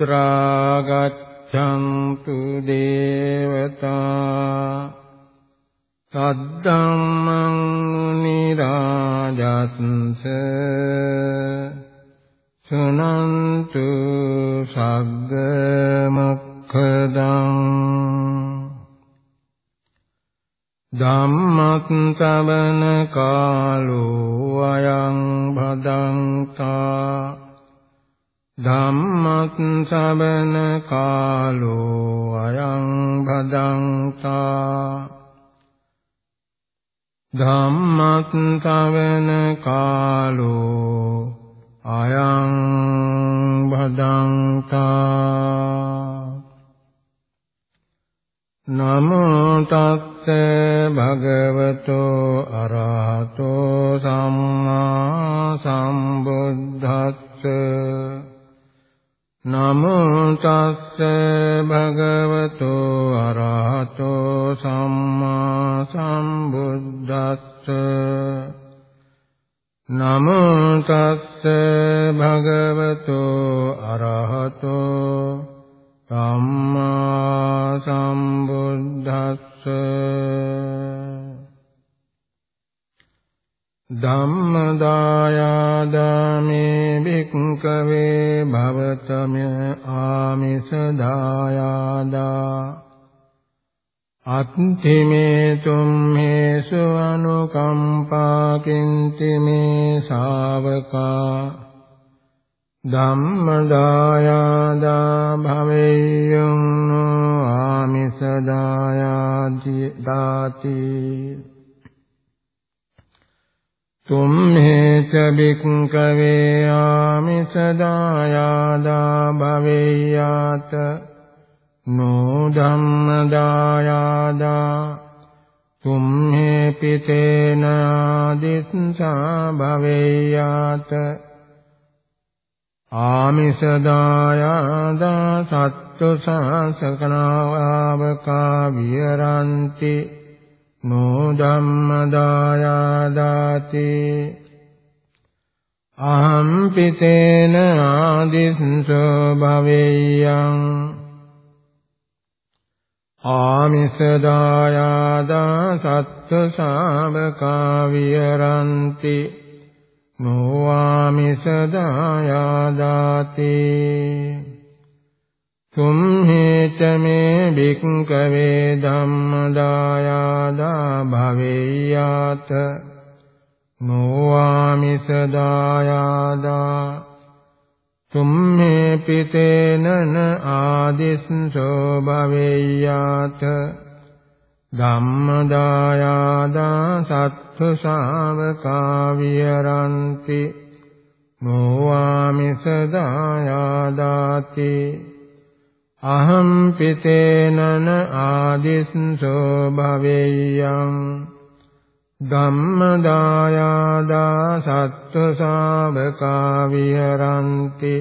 අත්‍රා ගච්ඡන්තු දේවතා සද්දම්මං නිරාජස්ස සුනන්තු සග්ග මොක්ඛදං ධම්මත් සබන කා ධම්මත් සවන කාලෝ අයං භදංතා ධම්මත් ධම්මදායාදාමේ භික්ඛවේ භවතම ආමිස දායාදා අත්තිමේ තුම්මේසු අනුකම්පා කින්ති මේ ශාවකා. ධම්මදායාදා භවෙය්‍යං ආමිස දායාති දාති. තුම්හෙච බික්කවේ ආමිසදායාදා භවෙය්‍යාත නෝ ධම්මදායාදා තුම්හෙ පිතේන ආදිස්සා භවෙය්‍යාත ආමිසදායාදා සත්තු සාසකනාවකා විහරಂತಿ නෝ ධම්මදායාදාති අහම් පිතේන ආදිස්සෝ භවෙය්‍යං ආමිසදායාදා සත්තු ශාවකා විහරಂತಿ නෝ ආමිසදායාදාති තුම්හෙච මේ භික්කවේ ධම්මදායාදා භවෙය්‍යාත නොවාමිස දායාදා තුම්මේ පිතේනන ආදිස්සෝ භවෙය්‍යාත ධම්මදායාදා සත්තු ශාවකා විහරಂತಿ නොවාමිස දායාදාති අහම් පිතේනන ආදිස්සෝ භවෙය්‍යං ධම්මදායාදා සත්තු ශාවකා විහරಂತಿ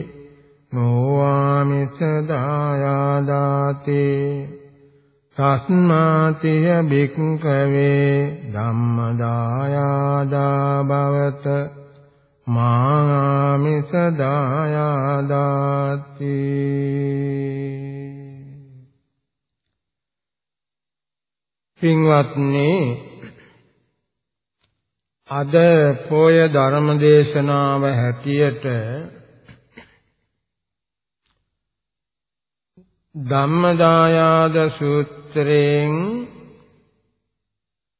නොවාමිස දායාදාති තස්මාතිය බික්කවේ ධම්මදායාදා භවත මාමිස දායාදාති පින්වත්නි අද පොය ධර්ම දේශනාව හැටියට ධම්මදායාද සූත්‍රයෙන්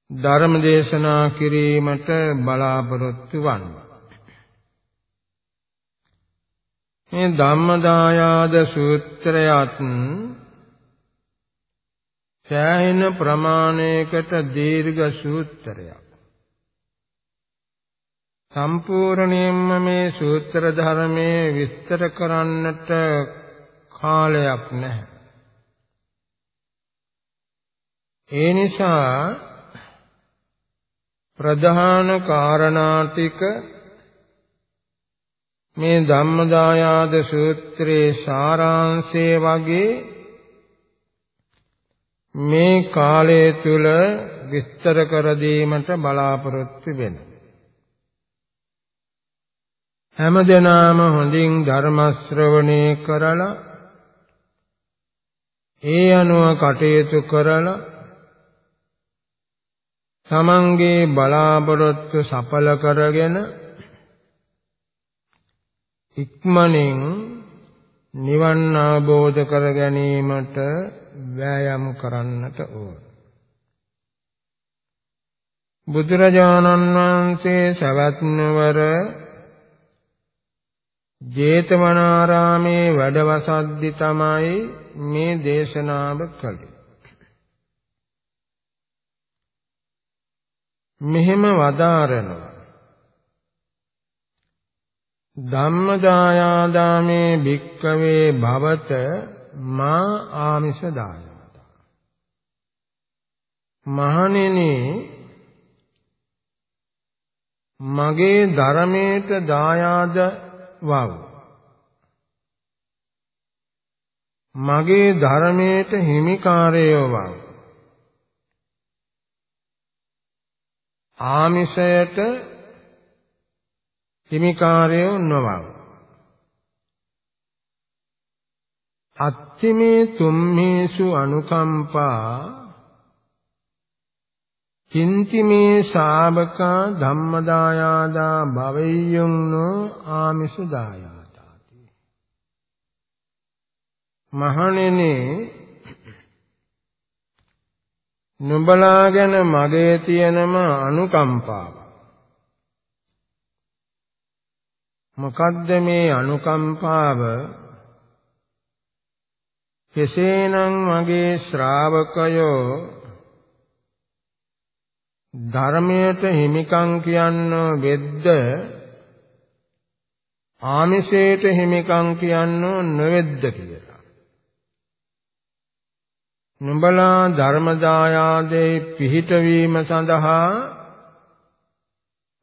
ධර්ම දේශනා කිරීමට බලාපොරොත්තු වන්නේ. මේ ධම්මදායාද සූත්‍රයත් සෑහෙන ප්‍රමාණයකට දීර්ඝ සූත්‍රයක්. සම්පූර්ණයෙන්ම මේ සූත්‍ර ධර්මයේ විස්තර කරන්නට කාලයක් නැහැ. ඒ නිසා ප්‍රධාන කාරණා ටික මේ ධම්මදායාද සූත්‍රයේ සාරාංශය වගේ මේ කාලය තුල විස්තර කර දීමට බලාපොරොත්තු වෙනවා. හැමදෙනාම හොඳින් ධර්ම ශ්‍රවණය කරලා ඒ අනුව කටයුතු කරලා තමන්ගේ බලාපොරොත්තු සඵල කරගෙන ඉක්මනින් නිවන් අවබෝධ කර ගැනීමට වෑයම් කරන්නට ඕන. බුදුරජාණන් වහන්සේ සවැත් නුවර ජේතවනාරාමේ වැඩවසද්දි තමයි මේ දේශනාව කළේ. මෙහෙම වදාරනවා ධම්මදායාදාමේ භික්කවේ භවත මා ආමිෂ දායාදා මහණෙනි මගේ ධර්මයට දායාද වව් මගේ ධර්මයට හිමිකාරයව වව් ආමිෂයට හිමිකාරයෝ නොවව. අත්තිමේ තුම්මේසු අනුකම්පා කින්තිමේ ශාවකා ධම්මදායාදා භවෙය්‍යුන්නෝ ආමිසු දායාදාති. මහණෙනි නුඹලා ගැන මගේ තියෙනම අනුකම්පාව. මොකද්ද මේ අනුකම්පාව? කෙසේනම් මගේ ශ්‍රාවකයෝ ධර්මයට හිමිකම් කියන්නෝ වෙද්ද ආමිෂයට හිමිකම් කියන්නෝ නොවෙද්ද කියලා. නුඹලා ධර්ම දායාදේ පිහිටවීම සඳහා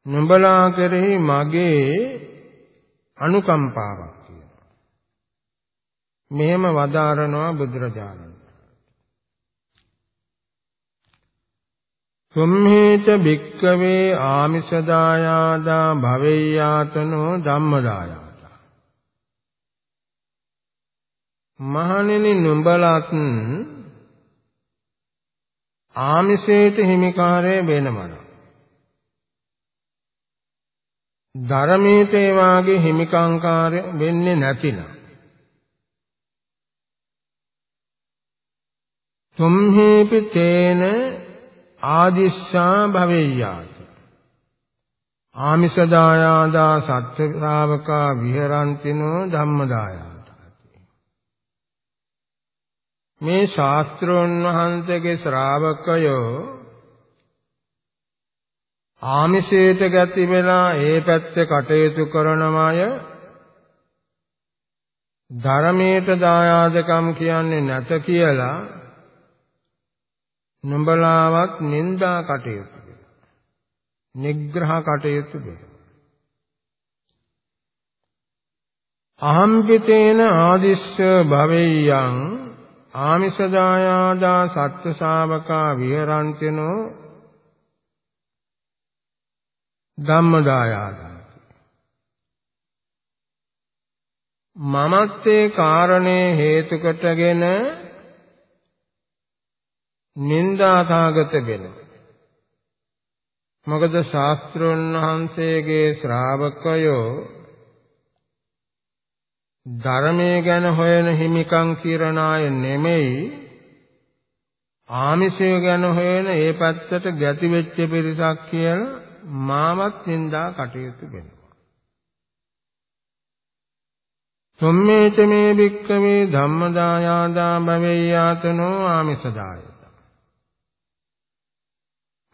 නුඹලා කෙරෙහි මගේ අනුකම්පාවක් තියෙනවා. මෙහෙම වදාරනවා බුදුරජාණන්. සම්හේත භික්කවේ ආමිෂදායාදා භවෙය්‍යාතනෝ ධම්මදායාදා. මහණෙනි නුඹලත් ආමිෂයට හිමිකාරය වෙනමන ධර්මීත ඒ වාගේ හිමිකංකාරය වෙන්නේ නැතිනම් තුම්හේපි තේන ආදිස්සා භවෙය්‍යාති ආමිෂ දායාදා සත්‍ය ශ්‍රාවකා විහරන්තිනෝ ධම්මදායාදාති මේ ශාස්ත්‍රෝන් වහන්සේගේ ශ්‍රාවකයෝ ආමිෂයට ගති වෙලා ඒ පැත්තේ කටයුතු කරනමය ධර්මයට දායාදකම් කියන්නේ නැත කියලා නුඹලාවත් නිന്ദා කටයුතු නිග්‍රහ කටයුතු අහම්පිතේන ආදිස්ස භවෙය්‍යං ආමිෂ දායාදා සත්‍ය ශාවකා විහරන්තිනෝ ධම්මදායාදා. මමත්තේ කාරණේ හේතු කොටගෙන නින්දාසාගත වෙන මොකද ශාස්ත්‍රඥ වහන්සේගේ ශ්‍රාවකයෝ ධර්මයේ ගැන හොයන හිමිකම් කිරණ අය නෙමෙයි ආමිෂය ගැන හොයන ඒ පැත්තට ගැති වෙච්ච පිරිසක් කියලා මාවත් නින්දා කටයුතු වෙනවා. සම්මේත මේ භික්කවේ ධම්මදායාදා භවෙය්‍යාතනෝ ආමිසදායත.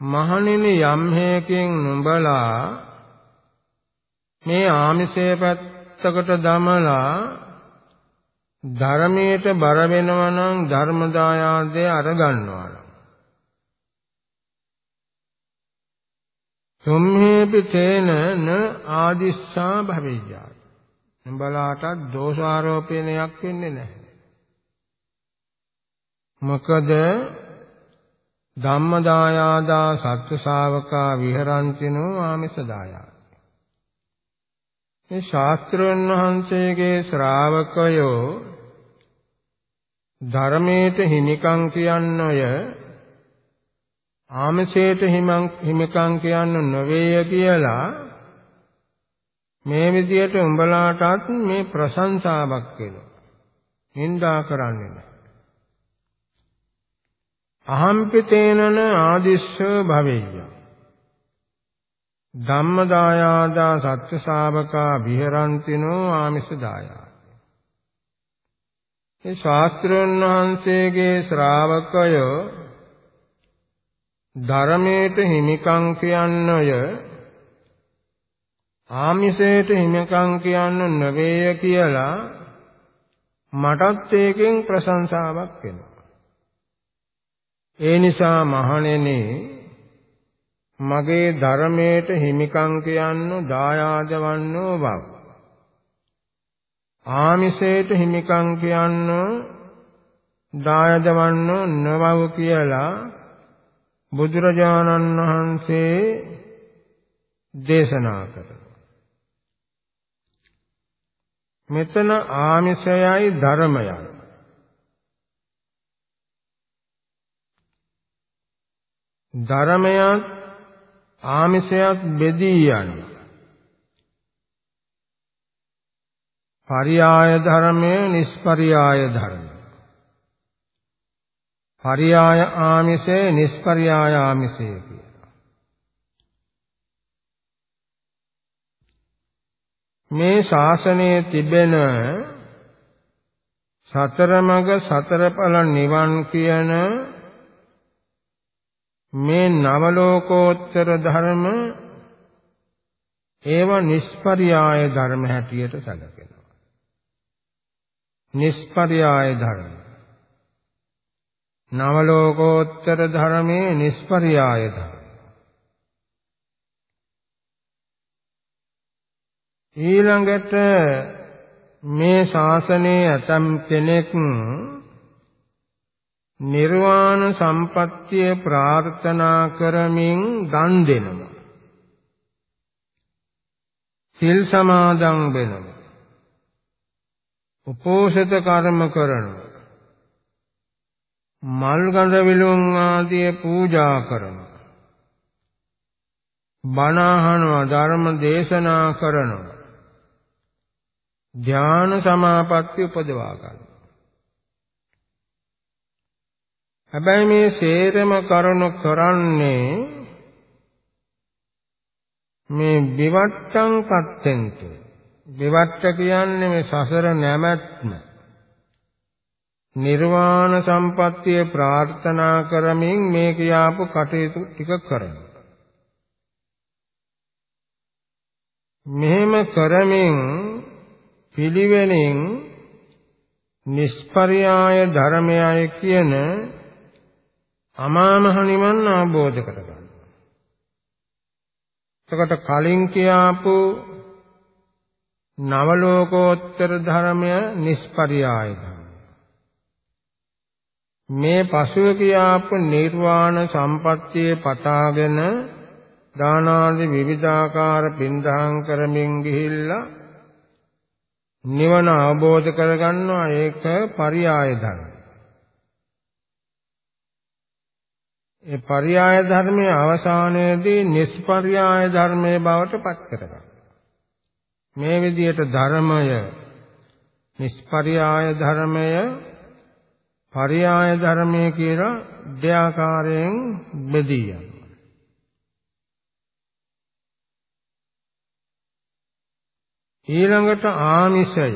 මහණෙනි යම් හේකින් නුඹලා මේ ආමිෂයේ පැත්තකට දමලා ධර්මයට බර වෙනවා නම් ධර්ම දායාදේ අරගන්නවා. සම්හේපි තේන න ආදිස්සා භවෙය්‍යා. නුඹලාට දෝෂාරෝපණයක් වෙන්නේ නැහැ. මොකද ධම්මදායාදා සත්‍ය ශාවකා විහරන්තිනෝ ආමිස දායාද මේ ශාස්ත්‍රඥ වහන්සේගේ ශ්‍රාවකයෝ ධර්මයට හිමිකම් කියන්නය ආමසයට හිමිකම් කියන්න නොවේය කියලා මේ විදියට උඹලාටත් මේ ප්‍රශංසාවක් වෙනවා. නින්දා කරන්නේ නැහැ. අහම්පිතේනන ආදිස්ස භවෙය්‍ය. ධම්මදායාදා සත්‍ය ශාවකා විහරන්තිනෝ ආමිස දායා. මේ ශාස්ත්‍රඥ වහන්සේගේ ශ්‍රාවකයෝ ධර්මයට හිමිකම් කියන්නය ආමිසයට හිමිකම් කියන්න නෙවෙයි කියලා මටත් ඒකෙන් ප්‍රශංසාවක් වෙනවා. ඒ නිසා මහණෙනි මගේ ධර්මයට හිමිකම් කියන්න දායාද වන්නෝ බව. ආමිසයට හිමිකම් කියන්න දායාද වන්නෝ නවව කියලා බුදුරජාණන් වහන්සේ දේශනා කරනවා. මෙතන ආමිෂයයි ධර්මයයි. ධර්මයත් ආමිෂයත් බෙදී යන්නේ. පරියාය ධර්මය නිස්පරියාය ධර්මය. පරියාය ආමිෂය නිස්පරියාය ආමිෂය කියලා. මේ ශාසනයේ තිබෙන සතර මඟ සතර ඵල නිවන් කියන මේ නව ලෝකෝත්තර ධර්ම ඒව නිස්පරියාය ධර්ම හැටියට සැලකෙනවා. නිස්පරියාය ධර්ම නවලෝකෝත්තර ධර්මයේ නිස්පරියාය ධර්ම. ඊළඟට මේ ශාසනයේ ඇතම් කෙනෙක් නිර්වාණ සම්පත්තිය ප්‍රාර්ථනා කරමින් දන් දෙනවා. සිල් සමාදන් වෙනවා. උපෝසත කර්ම කරනවා. මල් ගඳ විලුම් ආදී පූජා කරනවා. බණ අහනවා ධර්ම දේශනා කරනවා. ධ්‍යාන සමාපatti උපදවා ගන්නවා. හැබැයි මේ සේරම කරුණු කරන්නේ මේ විවට්ටං පත්තෙන්ත විවට්ට කියන්නේ මේ සසර නැමැත්ම නිර්වාණ සම්පත්තිය ප්‍රාර්ථනා කරමින් මේ කියාපු කටයුතු ටික කරනවා. මෙහෙම කරමින් පිළිවෙලින් නිස්පර්යාය ධර්මයයි කියන අමාමහ නිවන් අවබෝධ කරගන්න. එතකොට කලින් කියාපු නවලෝකෝත්තර ධර්මය නිස්පර්යාය ධර්මය. මේ පසුව කියාපු නිර්වාණ සම්පත්තියේ පතාගෙන දානාදී විවිධාකාර පින්දහම් කරමින් ගිහිල්ලා නිවන අවබෝධ කරගන්නවා ඒක පරියාය ධර්ම. ඒ පරියාය ධර්මයේ අවසානයේදී නිස්පරියාය ධර්මයේ බවට පත් කරගන්නවා. මේ විදිහට ධර්මය නිස්පරියාය ධර්මය පරියාය ධර්මයේ කියලා දෙආකාරයෙන් බෙදී යනවා. ඊළඟට ආමිෂය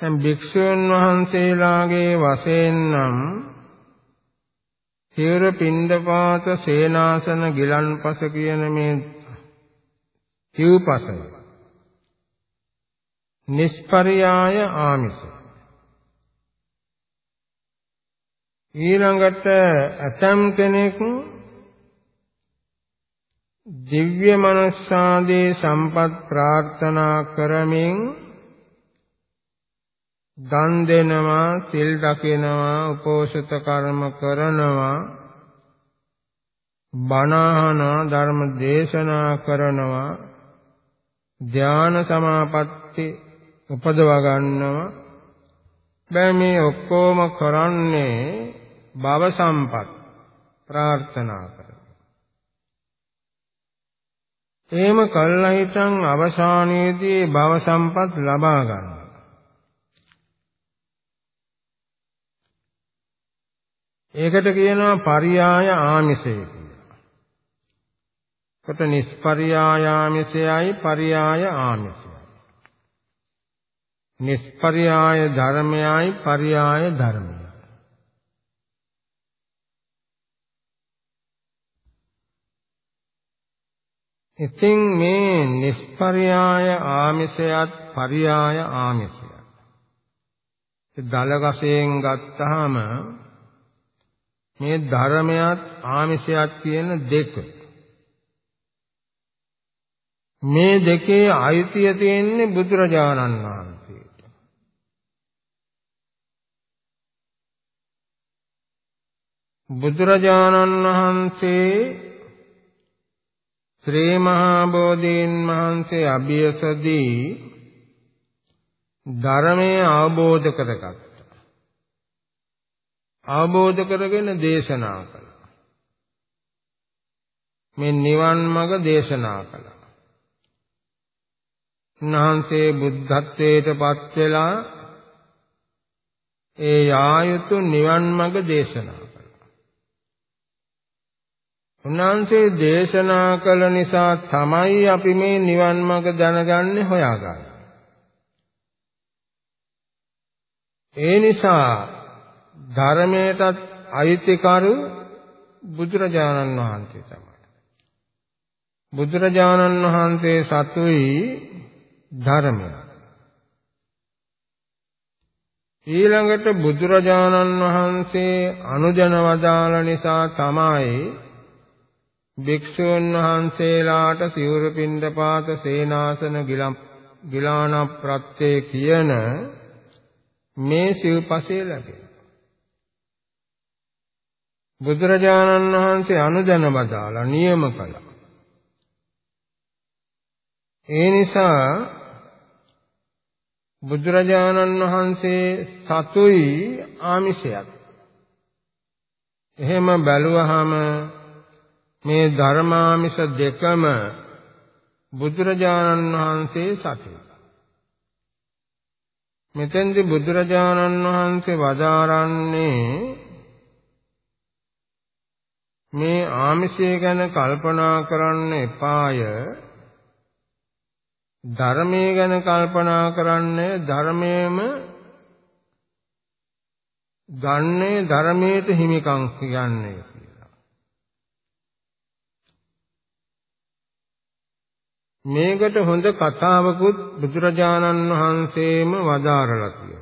දැන් භික්ෂුන් වහන්සේලාගේ වශයෙන් නම් සිවුර පින්ඩපාත සේනාසන ගිලන්පස කියන මේ සිව්පසය නිස්පරියාය ආමිෂය ඊළඟට ඇතම් කෙනෙක් දිව්‍ය මනස්සාදී සම්පත් ප්‍රාර්ථනා කරමින් දන් දෙනවා, සිල් රකිනවා, උපෝසත කර්ම කරනවා, බණ ධර්ම දේශනා කරනවා, ධාන සමාපatti උපදවා ගන්නවා. බෑ මේ ඔක්කොම කරන්නේ භව සම්පත් ප්‍රාර්ථනා කරනවා. එහෙම කළා හිටන් අවසානයේදී භව සම්පත් ලබා ගන්නවා. ඒකට කියනවා පරියාය ආමිෂය කියලා. කොට නිස්පරියාය ආමිෂයයි පරියාය ආමිෂයයි. නිස්පරියාය ධර්මයයි පරියාය ධර්මයයි. ඉතින් මේ නිස්පරියාය ආමිෂයත් පරියාය ආමිෂයත් දල වශයෙන් ගත්තාම මේ ධර්මයක් ආමිෂයක් කියන දෙක. මේ දෙකේ අයිතිය තියෙන්නේ බුදුරජාණන් වහන්සේට. බුදුරජාණන් වහන්සේ ශ්‍රී මහා බෝධීන් වහන්සේ අභියසදී ධර්මයේ අවබෝධ කරගත්තා. අවබෝධ කරගෙන දේශනා කළා. මේ නිවන් මඟ දේශනා කළා. උන්වහන්සේ බුද්ධත්වයට පත් වෙලා ඒ යායුතු නිවන් මඟ දේශනා කළා. උන්වහන්සේ දේශනා කළ නිසා තමයි අපි මේ නිවන් මඟ දැනගන්නේ හොයාගන්නේ. ඒ නිසා ධර්මයටත් අයිතිකරු බුදුරජාණන් වහන්සේ තමයි. බුදුරජාණන් වහන්සේ සතුයි ධර්මය. ඊළඟට බුදුරජාණන් වහන්සේ අනුජන වදාළ නිසා තමයි භික්ෂුන් වහන්සේලාට සිවුරු පින්ඩපාත සේනාසන ගිලාන ප්‍රත්‍යේ කියන මේ සිව්පසේ ලැබෙන්නේ. බුදුරජාණන් වහන්සේ අනුදැන බදාලා නියම කළා. ඒ නිසා බුදුරජාණන් වහන්සේ සතුයි ආමිෂයක්. එහෙම බැලුවහම මේ ධර්මාමිෂ දෙකම බුදුරජාණන් වහන්සේ සතුයි. මෙතෙන්දී බුදුරජාණන් වහන්සේ වදාරන්නේ මේ ආමිෂය ගැන කල්පනා කරන්න එපාය ධර්මයේ ගැන කල්පනා කරන්නේ ධර්මයේම ගන්නේ ධර්මයට හිමිකම් කියන්නේ කියලා. මේකට හොඳ කතාවකුත් බුදුරජාණන් වහන්සේම වදාරලා තියෙනවා.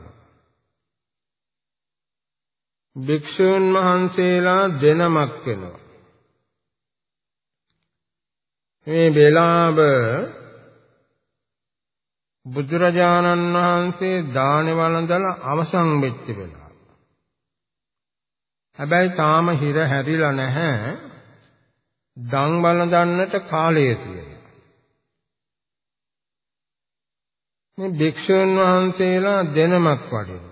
භික්ෂුන් වහන්සේලා දෙනමක් වෙනවා. මේ බෙලාව බුදුරජාණන් වහන්සේ දානේ වළඳලා අවසන් වෙච්ච වෙලාව. හැබැයි තාම හිර හැරිලා නැහැ. දන් වළඳන්නට කාලය තියෙනවා. මේ භික්ෂුන් වහන්සේලා දෙනමක් වඩිනවා.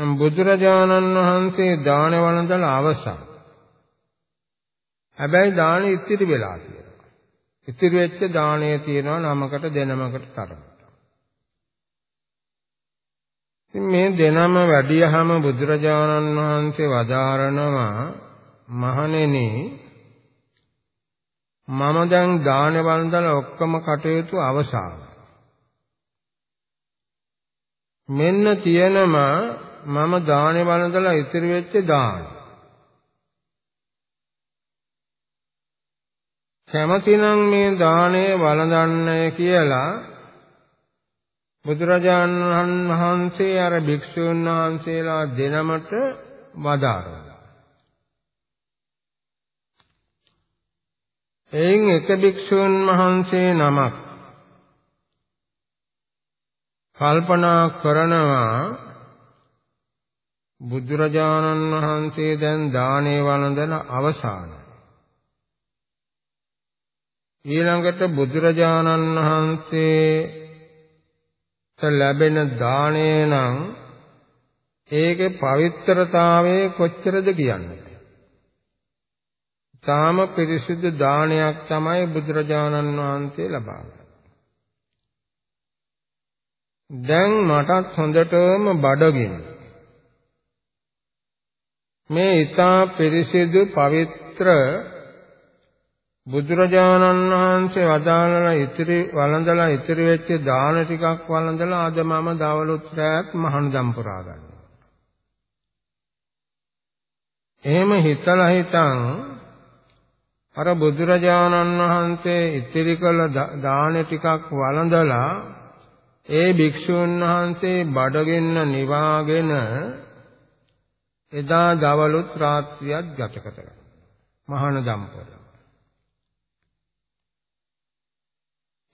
බුදුරජාණන් වහන්සේ දාන වළඳලා අවසන්. හැබැයි දානෙ ඉතිරි වෙලා තියෙනවා. ඉතිරි වෙච්ච දාණය තියෙනවා නමකට දෙනමකට තරමට. ඉතින් මේ දෙනම වැඩියහම බුදුරජාණන් වහන්සේ වදාරනවා මහණෙනි මම දැන් දාන වළඳලා ඔක්කොම කටයුතු අවසන්. මෙන්න තියෙනවා මම දානේ වළඳලා ඉතිරි වෙච්ච දාන. කැමතිනම් මේ දාණය වළඳන්නේ කියලා බුදුරජාණන් වහන්සේ අර භික්ෂුන් වහන්සේලා දෙනමට වදාරනවා. එයින් එක භික්ෂුන් වහන්සේ නමක් කල්පනා කරනවා බුදුරජාණන් වහන්සේ දැන් දානේ වළඳන අවසානයි. ඊළඟට බුදුරජාණන් වහන්සේට ලැබෙන දාණය නම් ඒකේ පවිත්‍රතාවය කොච්චරද කියන්නේ. තාම පිරිසිදු දානයක් තමයි බුදුරජාණන් වහන්සේ ලබාගන්නේ. දැන් මටත් හොඳටම බඩගින්න. මේ ඊතා පිරිසිදු පවිත්‍ර බුදුරජාණන් වහන්සේ වදාළලා ඉතිරි වළඳලා ඉතිරි වෙච්ච දාන ටිකක් වළඳලා අද මම දවලුත් රැත් මහානදම් පුරා ගන්නවා. එහෙම හිතලා හිතන් අර බුදුරජාණන් වහන්සේ ඉතිරි කළ දාන ටිකක් වළඳලා ඒ භික්ෂුන් වහන්සේ බඩගින්න නිවාගෙන එදා දවලුත් රාත්‍රියත් ගත කළා. මහානදම් පුරා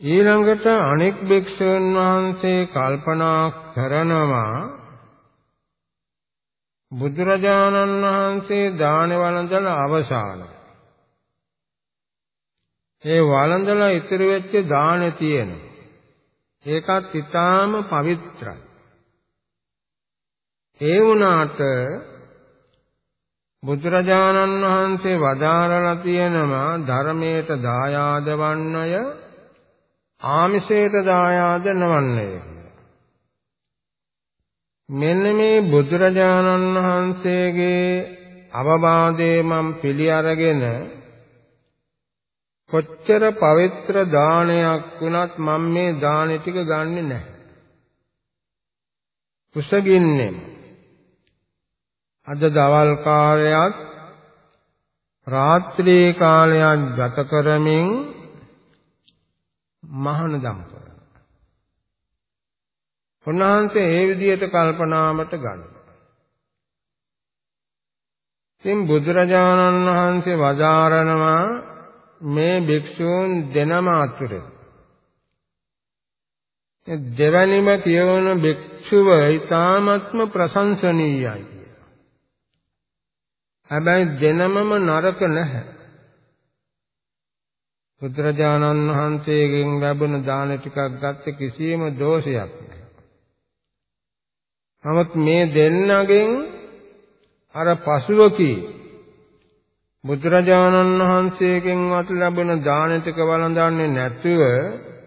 ඊළඟට අනෙක් භික්ෂුන් වහන්සේ කල්පනා කරනවා බුදුරජාණන් වහන්සේ දාන වළඳලා අවසාන. ඒ වළඳලා ඉතිරි වෙච්ච දානේ තියෙන. ඒකත් ඊටාම පවිත්‍රයි. ඒ වුණාට බුදුරජාණන් වහන්සේ වදාරලා තියෙනවා ධර්මයට දායාද වන්නය ආමිෂයට දායාද නොවන්නේ මෙන්න මේ බුදුරජාණන් වහන්සේගේ අවවාදේ මම පිළි අරගෙන කොච්චර පවිත්‍ර දානයක් වුණත් මම මේ දානෙ ටික ගන්නෙ නැහැ. කුසගින්නේ අද දවල් කාලයක් රාත්‍රී කාලයක් ගත කරමින් මහානදම් කරනවා. උන්වහන්සේ ඒ විදිහට කල්පනාමට ගන්නවා. ඉතින් බුදුරජාණන් වහන්සේ වදාරනවා මේ භික්ෂූන් දෙනම අතුරේ දෙවැනිම කියවන භික්ෂුව ඊ타ත්ම ප්‍රශංසනීයයි කියලා. හැබැයි දෙනමම නරක නැහැ. බුදුරජාණන් වහන්සේගෙන් ලැබුණ දාන ටිකක් ගත්ත කිසියම් දෝෂයක් නැහැ. නමුත් මේ දෙන්නගෙන් අර පසුවකී බුදුරජාණන් වහන්සේගෙන්වත් ලැබෙන දාන ටික වළඳන්නේ නැතුව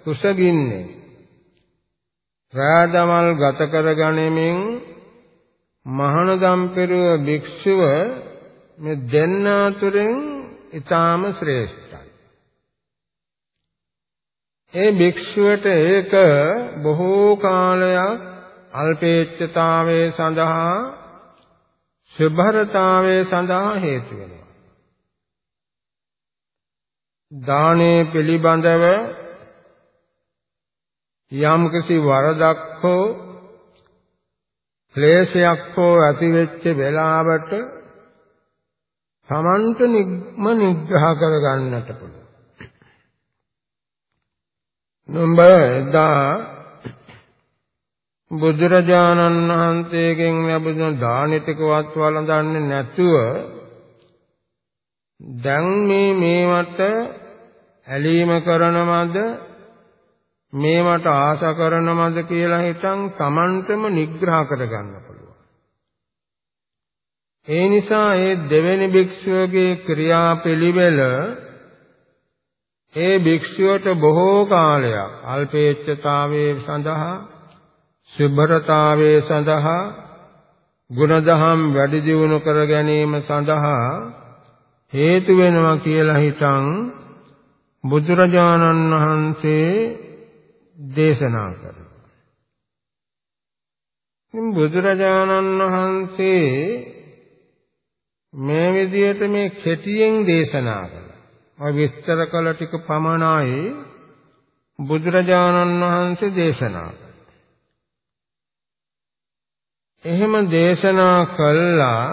කුසගින්නේ රාදමල් ගත කරගැනීමෙන් මහානදම් පෙරුව භික්ෂුව මේ දෙන්න අතුරෙන් ඊටාම ශ්‍රේෂ්ඨ ඒ භික්ෂුවට ඒක බොහෝ කාලයක් අල්පේච්ඡතාවයේ සඳහා සුභරතාවයේ සඳහා හේතු වෙනවා. දානේ පිළිබඳව යම්කිසි වරදක් හෝ ක්ලේශයක් හෝ ඇති වෙච්ච වෙලාවට තමන්ට නිග්ම නිග්‍රහ කර ගන්නට පුළුවන්. නුඹ එදා බුදුරජාණන් වහන්සේගෙන් ලැබුණ දානිතිකවත් වළඳන්නේ නැතුව දැන් මේ මේවට ඇලීම කරනවද මේවට ආශ කරනවද කියලා හිතන් Tamanටම නිග්‍රහ කරගන්න පුළුවන්. ඒ නිසා ඒ දෙවෙනි භික්ෂුවගේ ක්‍රියාපිළිවෙල ඒ භික්ෂුවට බොහෝ කාලයක් අල්පේච්ඡතාවයේ සඳහා සුභරතාවයේ සඳහා ගුණදහම් වැඩි දියුණු කර ගැනීම සඳහා හේතු වෙනවා කියලා හිතන් බුදුරජාණන් වහන්සේ දේශනා කරනවා. ඉතින් බුදුරජාණන් වහන්සේ මේ විදිහට මේ කෙටියෙන් දේශනා කළා. ඔය විස්තර කළ ටික පමණයි බුදුරජාණන් වහන්සේ දේශනා එහෙම දේශනා කළා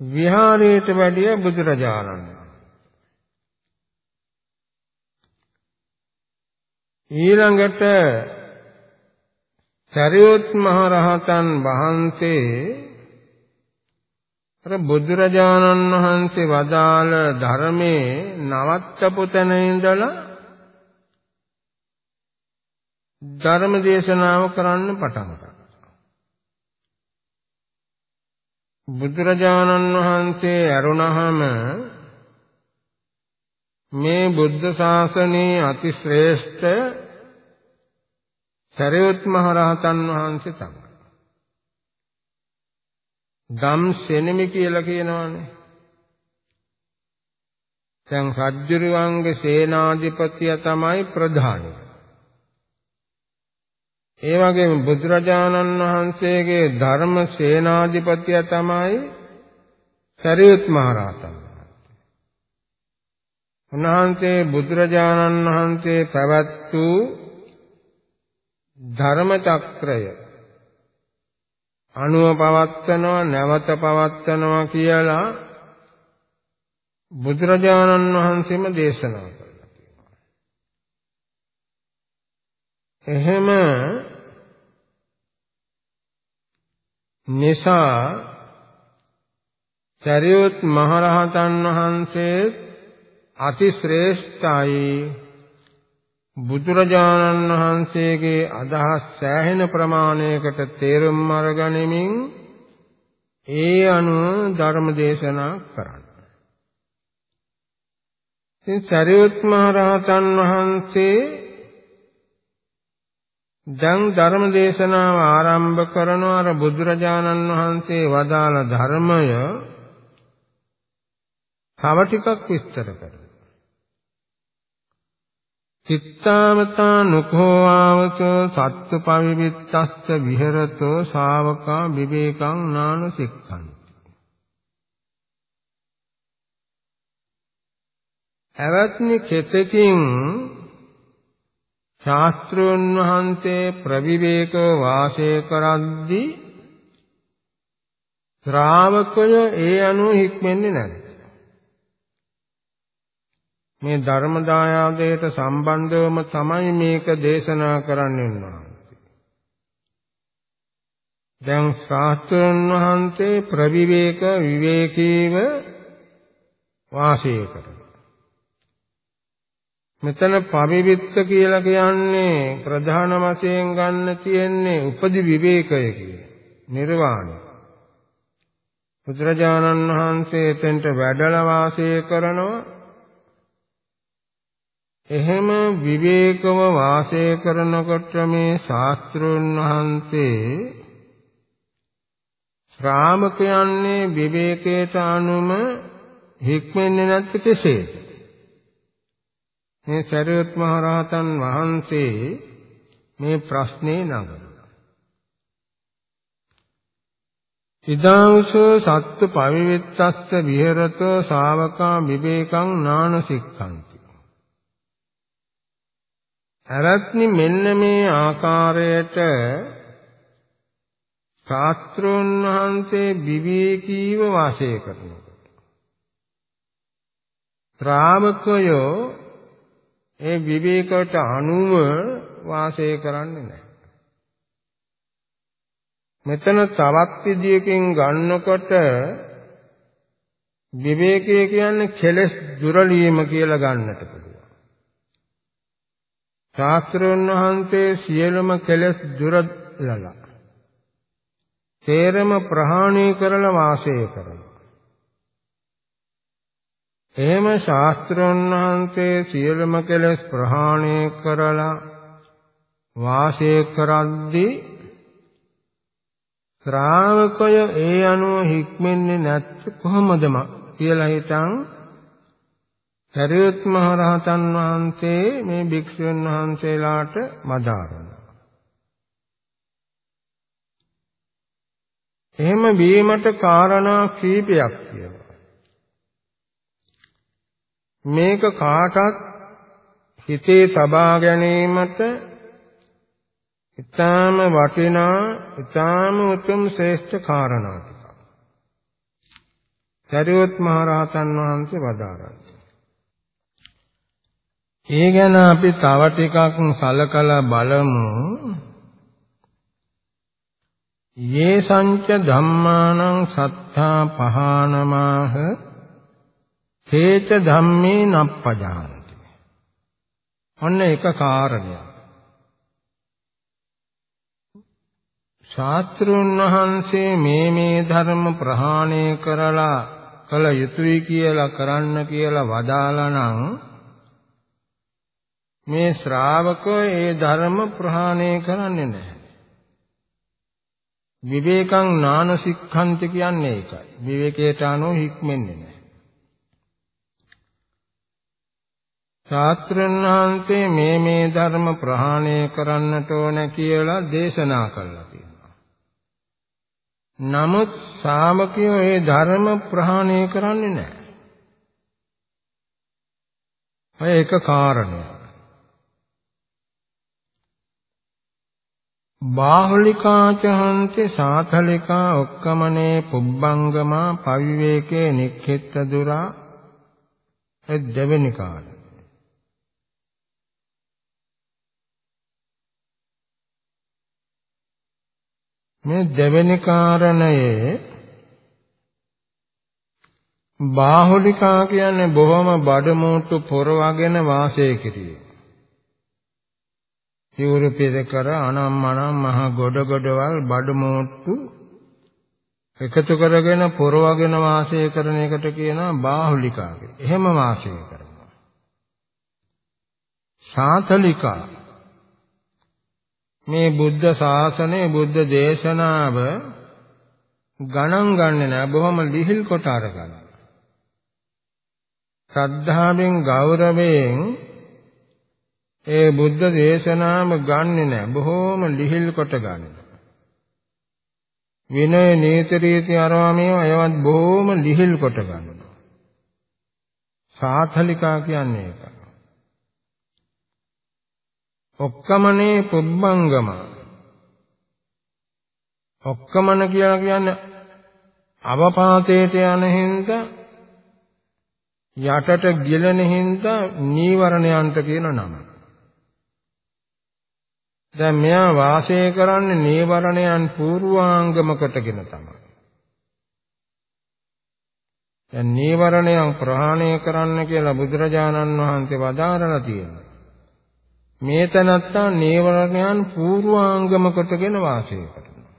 විහාරයට වැඩිය බුදුරජාණන් ඊළඟට සරියුත් මහ රහතන් වහන්සේ අර බුදුරජාණන් වහන්සේ වදාළ ධර්මයේ නවත්තපු තැන ඉඳලා ධර්ම දේශනාව කරන්න පටන් ගත්තා. බුදුරජාණන් වහන්සේ අරුණහම මේ බුද්ධ ශාසනයේ අති ශ්‍රේෂ්ඨ සරියුත් මහ රහතන් වහන්සේ තමයි. ධම් සෙනෙමි කියලා කියනවානේ. දැන් රජ්ජුරුවන්ගේ සේනාධිපතිය තමයි ප්‍රධානි. ඒ වගේම බුදුරජාණන් වහන්සේගේ ධර්ම සේනාධිපතිය තමයි සරියුත් මහ රහතන් උන්වහන්සේ බුදුරජාණන් වහන්සේ පැවැත් වූ ධර්ම චක්‍රය අනුව පවත්නවා නැවත පවත්නවා කියලා බුදුරජාණන් වහන්සේම දේශනා කළා තියෙනවා. එහෙම නිසා සරියුත් මහරහතන් වහන්සේ අති ශ්‍රේෂ්ඨයි බුදුරජාණන් වහන්සේගේ අදහස් සෑහෙන ප්‍රමාණයකට තේරුම් අරගනිමින් ඒ අනුව ධර්ම දේශනා කරන්න. ඉතින් සරියුත් මහ රහතන් වහන්සේ දැන් ධර්ම දේශනාව ආරම්භ කරනවා අර බුදුරජාණන් වහන්සේ වදාළ ධර්මය තව ටිකක් විස්තර කරනවා. චිත්තාමතා නුකෝ ආවචෝ සත්තු පවිවිත්තස්ස විහෙරතෝ ශාවකා විවේකං නාන සික්ඛං ඇවත්නි කෙතකින් ශාස්ත්‍රෝන් වහන්සේ ප්‍රවිවේකව වාසය කරද්දී ශ්‍රාවකය ඒ අනුව හික්මෙන්නේ නැහැ. මේ ධර්ම දායාදයට සම්බන්ධවම තමයි මේක දේශනා කරන්නේ උන්වහන්සේ. දැන් ශාස්ත්‍රඥ වහන්සේ ප්‍රවිවේක විවේකීව වාසය කරනවා. මෙතන පවිවිත්ත කියලා කියන්නේ ප්‍රධාන වශයෙන් ගන්න තියෙන්නේ උපදි විවේකය කියන නිර්වාණය. බුදුරජාණන් වහන්සේ එතෙන්ට වැඩලා වාසය කරනවා එහෙම විවේකව වාසය කරනකොට මේ ශාස්ත්‍රඥ වහන්සේ ශ්‍රාමකයන්නේ විවේකයට අනුම හික්මෙන්නේ නැත්te කෙසේද මේ සරියුත් මහ රහතන් වහන්සේ මේ ප්‍රශ්නේ නගනවා. ඉදාංශෝ සත්තු පවිවිත්තස්ස විහෙරතෝ ශාවකා විවේකං නානසික්ඛන්ති අරත්නි මෙන්න මේ ආකාරයට ශාස්ත්‍රෝන් වහන්සේ විවේකීව වාසය කරනකොට ශ්‍රාවකයෝ ඒ විවේකයට අනුව වාසය කරන්නේ නැහැ. මෙතන තවත් විදියකින් ගන්නකොට විවේකය කියන්නේ කෙලෙස් දුරලීම කියලා ගන්නට පුළුවන්. ශාස්ත්‍රඥ වහන්සේ සියලුම කෙලෙස් දුරලලා තේරම ප්‍රහාණය කරලා වාසය කරනවා. එහෙම ශාස්ත්‍රඥ වහන්සේ සියලුම කෙලෙස් ප්‍රහාණය කරලා වාසය කරද්දී ශ්‍රාවකය ඒ අනුව හික්මෙන්නේ නැත්te කොහොමද කියලා හිතන් සරියුත් මහ රහතන් වහන්සේ මේ භික්ෂුන් වහන්සේලාට මදාරනවා. එහෙම වීමට කාරණා කීපයක් තියෙනවා. මේක කාටත් හිතේ තබා ගැනීමට ඊටාම වටිනා ඊටාම උතුම් ශ්‍රේෂ්ඨ කාරණා ටිකක්. සරියුත් මහ රහතන් වහන්සේ වදාරනවා. ඒ ගැන අපි තව ටිකක් සලකලා බලමු. යේ සංච ධම්මානං සත්තා පහනමාහ තේච ධම්මේ නප්පජානති. ඔන්න එක කාරණයක්. ශාස්ත්‍රුන් වහන්සේ මේ මේ ධර්ම ප්‍රහාණය කරලා කළ යුතුයි කියලා කරන්න කියලා වදාලා නම් මේ ශ්‍රාවකෝ ඒ ධර්ම ප්‍රහාණය කරන්නේ නැහැ. විවේකං නානසික්ඛන්ති කියන්නේ ඒකයි. විවේකයට අනුව හික්මෙන්නේ නැහැ. ශාස්ත්‍රඥ වහන්සේ මේ මේ ධර්ම ප්‍රහාණය කරන්නට ඕන කියලා දේශනා කළා තියෙනවා. නමුත් ශාමකයෝ ඒ ධර්ම ප්‍රහාණය කරන්නේ නැහැ. ඔය එක කාරණයක්. බාහුලිකාචහන්ති සාතලිකා ඔක්කමනේ පුබ්බංගමා පවිවේකේ නික්ඛෙත්ත දුරා ඒ දෙවෙනි කාලේ මේ දෙවෙනි කාරණයේ බාහුලිකා කියන්නේ බොහොම බඩමෝට්ටු පොරවගෙන වාසය කිරීම. සිවුරු පෙරකර අනම්මනම් මහ ගොඩ ගොඩවල් බඩමෝට්ටු එකතු කරගෙන පොරවගෙන වාසය කරන එකට කියනවා බාහුලිකා කියලා. එහෙම වාසය කරනවා. සාතලිකා මේ බුද්ධ ශාසනය බුද්ධ දේශනාව ගණන් ගන්නෙ නෑ බොහොම ලිහිල් කොට අරගන්න. ශ්‍රද්ධාවෙන් ගෞරවයෙන් ඒ බුද්ධ දේශනාව ගන්නෙ නෑ බොහොම ලිහිල් කොට ගන්නවා. විනය නීති රීති අරවා මේවා ඒවත් බොහොම ලිහිල් කොට ගන්නවා. සාතලිකා කියන්නේ ඒකයි. ඔක්කමනේ පුබ්බංගම ඔක්කමන කියලා කියන්නේ අවපාතයට යන හින්දා යටට ගිලෙන හින්දා නීවරණයන්ට කියන නම. දැන් මෙයා වාසය කරන්නේ නීවරණයන් පූර්වාංගම කොටගෙන තමයි. දැන් නීවරණයන් ප්‍රහාණය කරන්න කියලා බුදුරජාණන් වහන්සේ වදාරලා තියෙනවා. මේ තනත්තා නේවරණයන් පූර්වාංගම කොටගෙන වාසය කරනවා.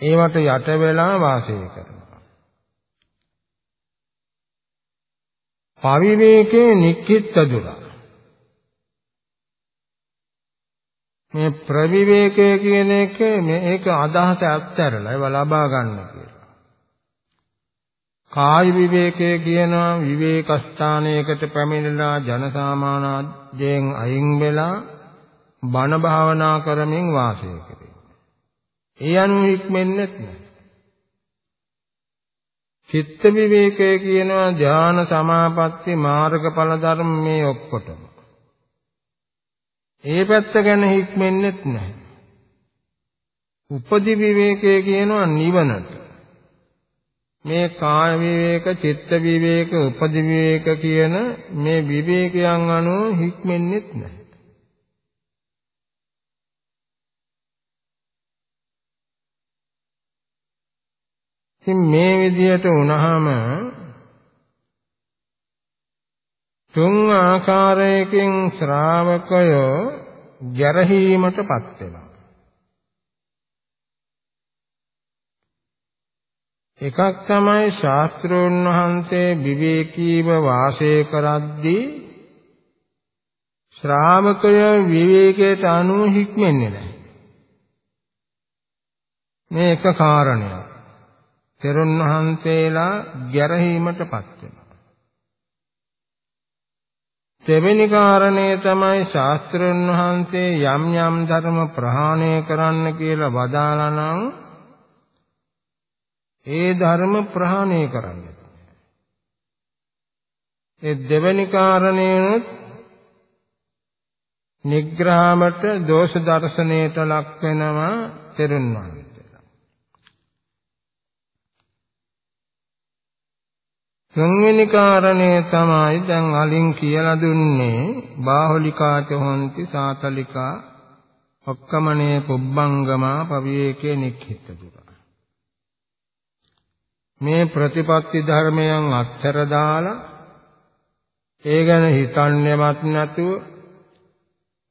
ඒවට යට වෙලා වාසය කරනවා. පවිවේකේ නික්කිට දුර. මේ ප්‍රවිවේකය කියන එක මේක අදහස ඇත්තරලා ඒව ලබා ගන්න කියලා. කාය විවේකයේ කියනවා විවේක ස්ථානයකට පැමිණලා ජනසාමාන්‍යයෙන් අයින් වෙලා බණ භාවනා කරමින් වාසය කරේ. ඒ අනුව ඉක්මෙන්නේ නැහැ. චිත්ත විවේකයේ කියනවා ධාන සමාපatti මාර්ගඵල ධර්ම මේ ඔක්කොටම. ඒ පැත්ත ගැන හික්මෙන්නේ නැහැ. උපදි විවේකයේ කියනවා නිවනට. මේ කාය විවේක, චිත්ත විවේක, උපදි විවේක කියන මේ විවේකයන් අනුව හික්මෙන්නේත් නැහැ. ඉතින් මේ විදිහට වුණාම තුන් ආකාරයකින් ශ්‍රාවකයෝ ගැරහීමටපත් වෙනවා. එකක් තමයි ශාස්ත්‍රෝන් වහන්සේ විවේකීව වාසය කරද්දී ශ්‍රාවකය විවේකයට අනුව හික්මෙන්නේ නැහැ. මේ එක කාරණයක්. තෙරුන් වහන්සේලා ගැරහීමටපත් වෙනවා. දෙවෙනි කාරණය තමයි ශාස්ත්‍රඥ වහන්සේ යම් යම් ධර්ම ප්‍රහාණය කරන්න කියලා වදාලා නම් ඒ ධර්ම ප්‍රහාණය කරන්න. ඒ දෙවැනි කාරණේනොත් නිග්‍රහමට දෝෂ දර්ශනයට ලක් වෙනවා තෙරුන් වහන්සේලා. තුන්වෙනි කාරණේ තමයි දැන් අලින් කියලා දුන්නේ බාහුලිකාච හොಂತಿ සාතලිකා ඔක්කමනේ පුබ්බංගමා පවිවේකේ නික්ඛිත දුරා මේ ප්‍රතිපත්ති ධර්මයන් අත්තර දාලා ඒ ගැන හිතන්නේවත් නැතුව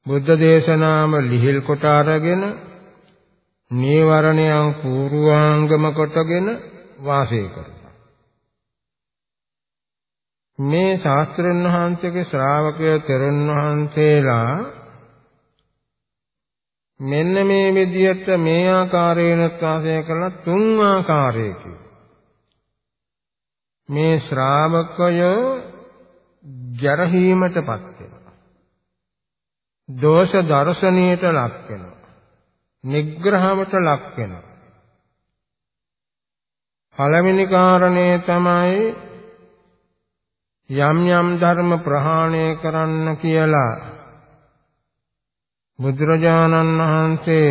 බුද්ධ දේශනාම ලිහිල් කොට අරගෙන නීවරණයන් පූර්වාංගම කොටගෙන වාසය කරනවා. මේ ශාස්ත්‍රඥ වහන්සේගේ ශ්‍රාවකය තෙරුන් වහන්සේලා මෙන්න මේ විදිහට මේ ආකාරයෙන් වාසය කළ තුන් ආකාරයකින් මේ ශ්‍රාවකය ජරහීමටපත් වෙනවා. දෝෂ දර්ශනීයට ලක් වෙනවා. නිග්‍රහවට ලක් වෙනවා. පළවෙනි කාරණේ තමයි යම් යම් ධර්ම ප්‍රහාණය කරන්න කියලා බුදුරජාණන් වහන්සේ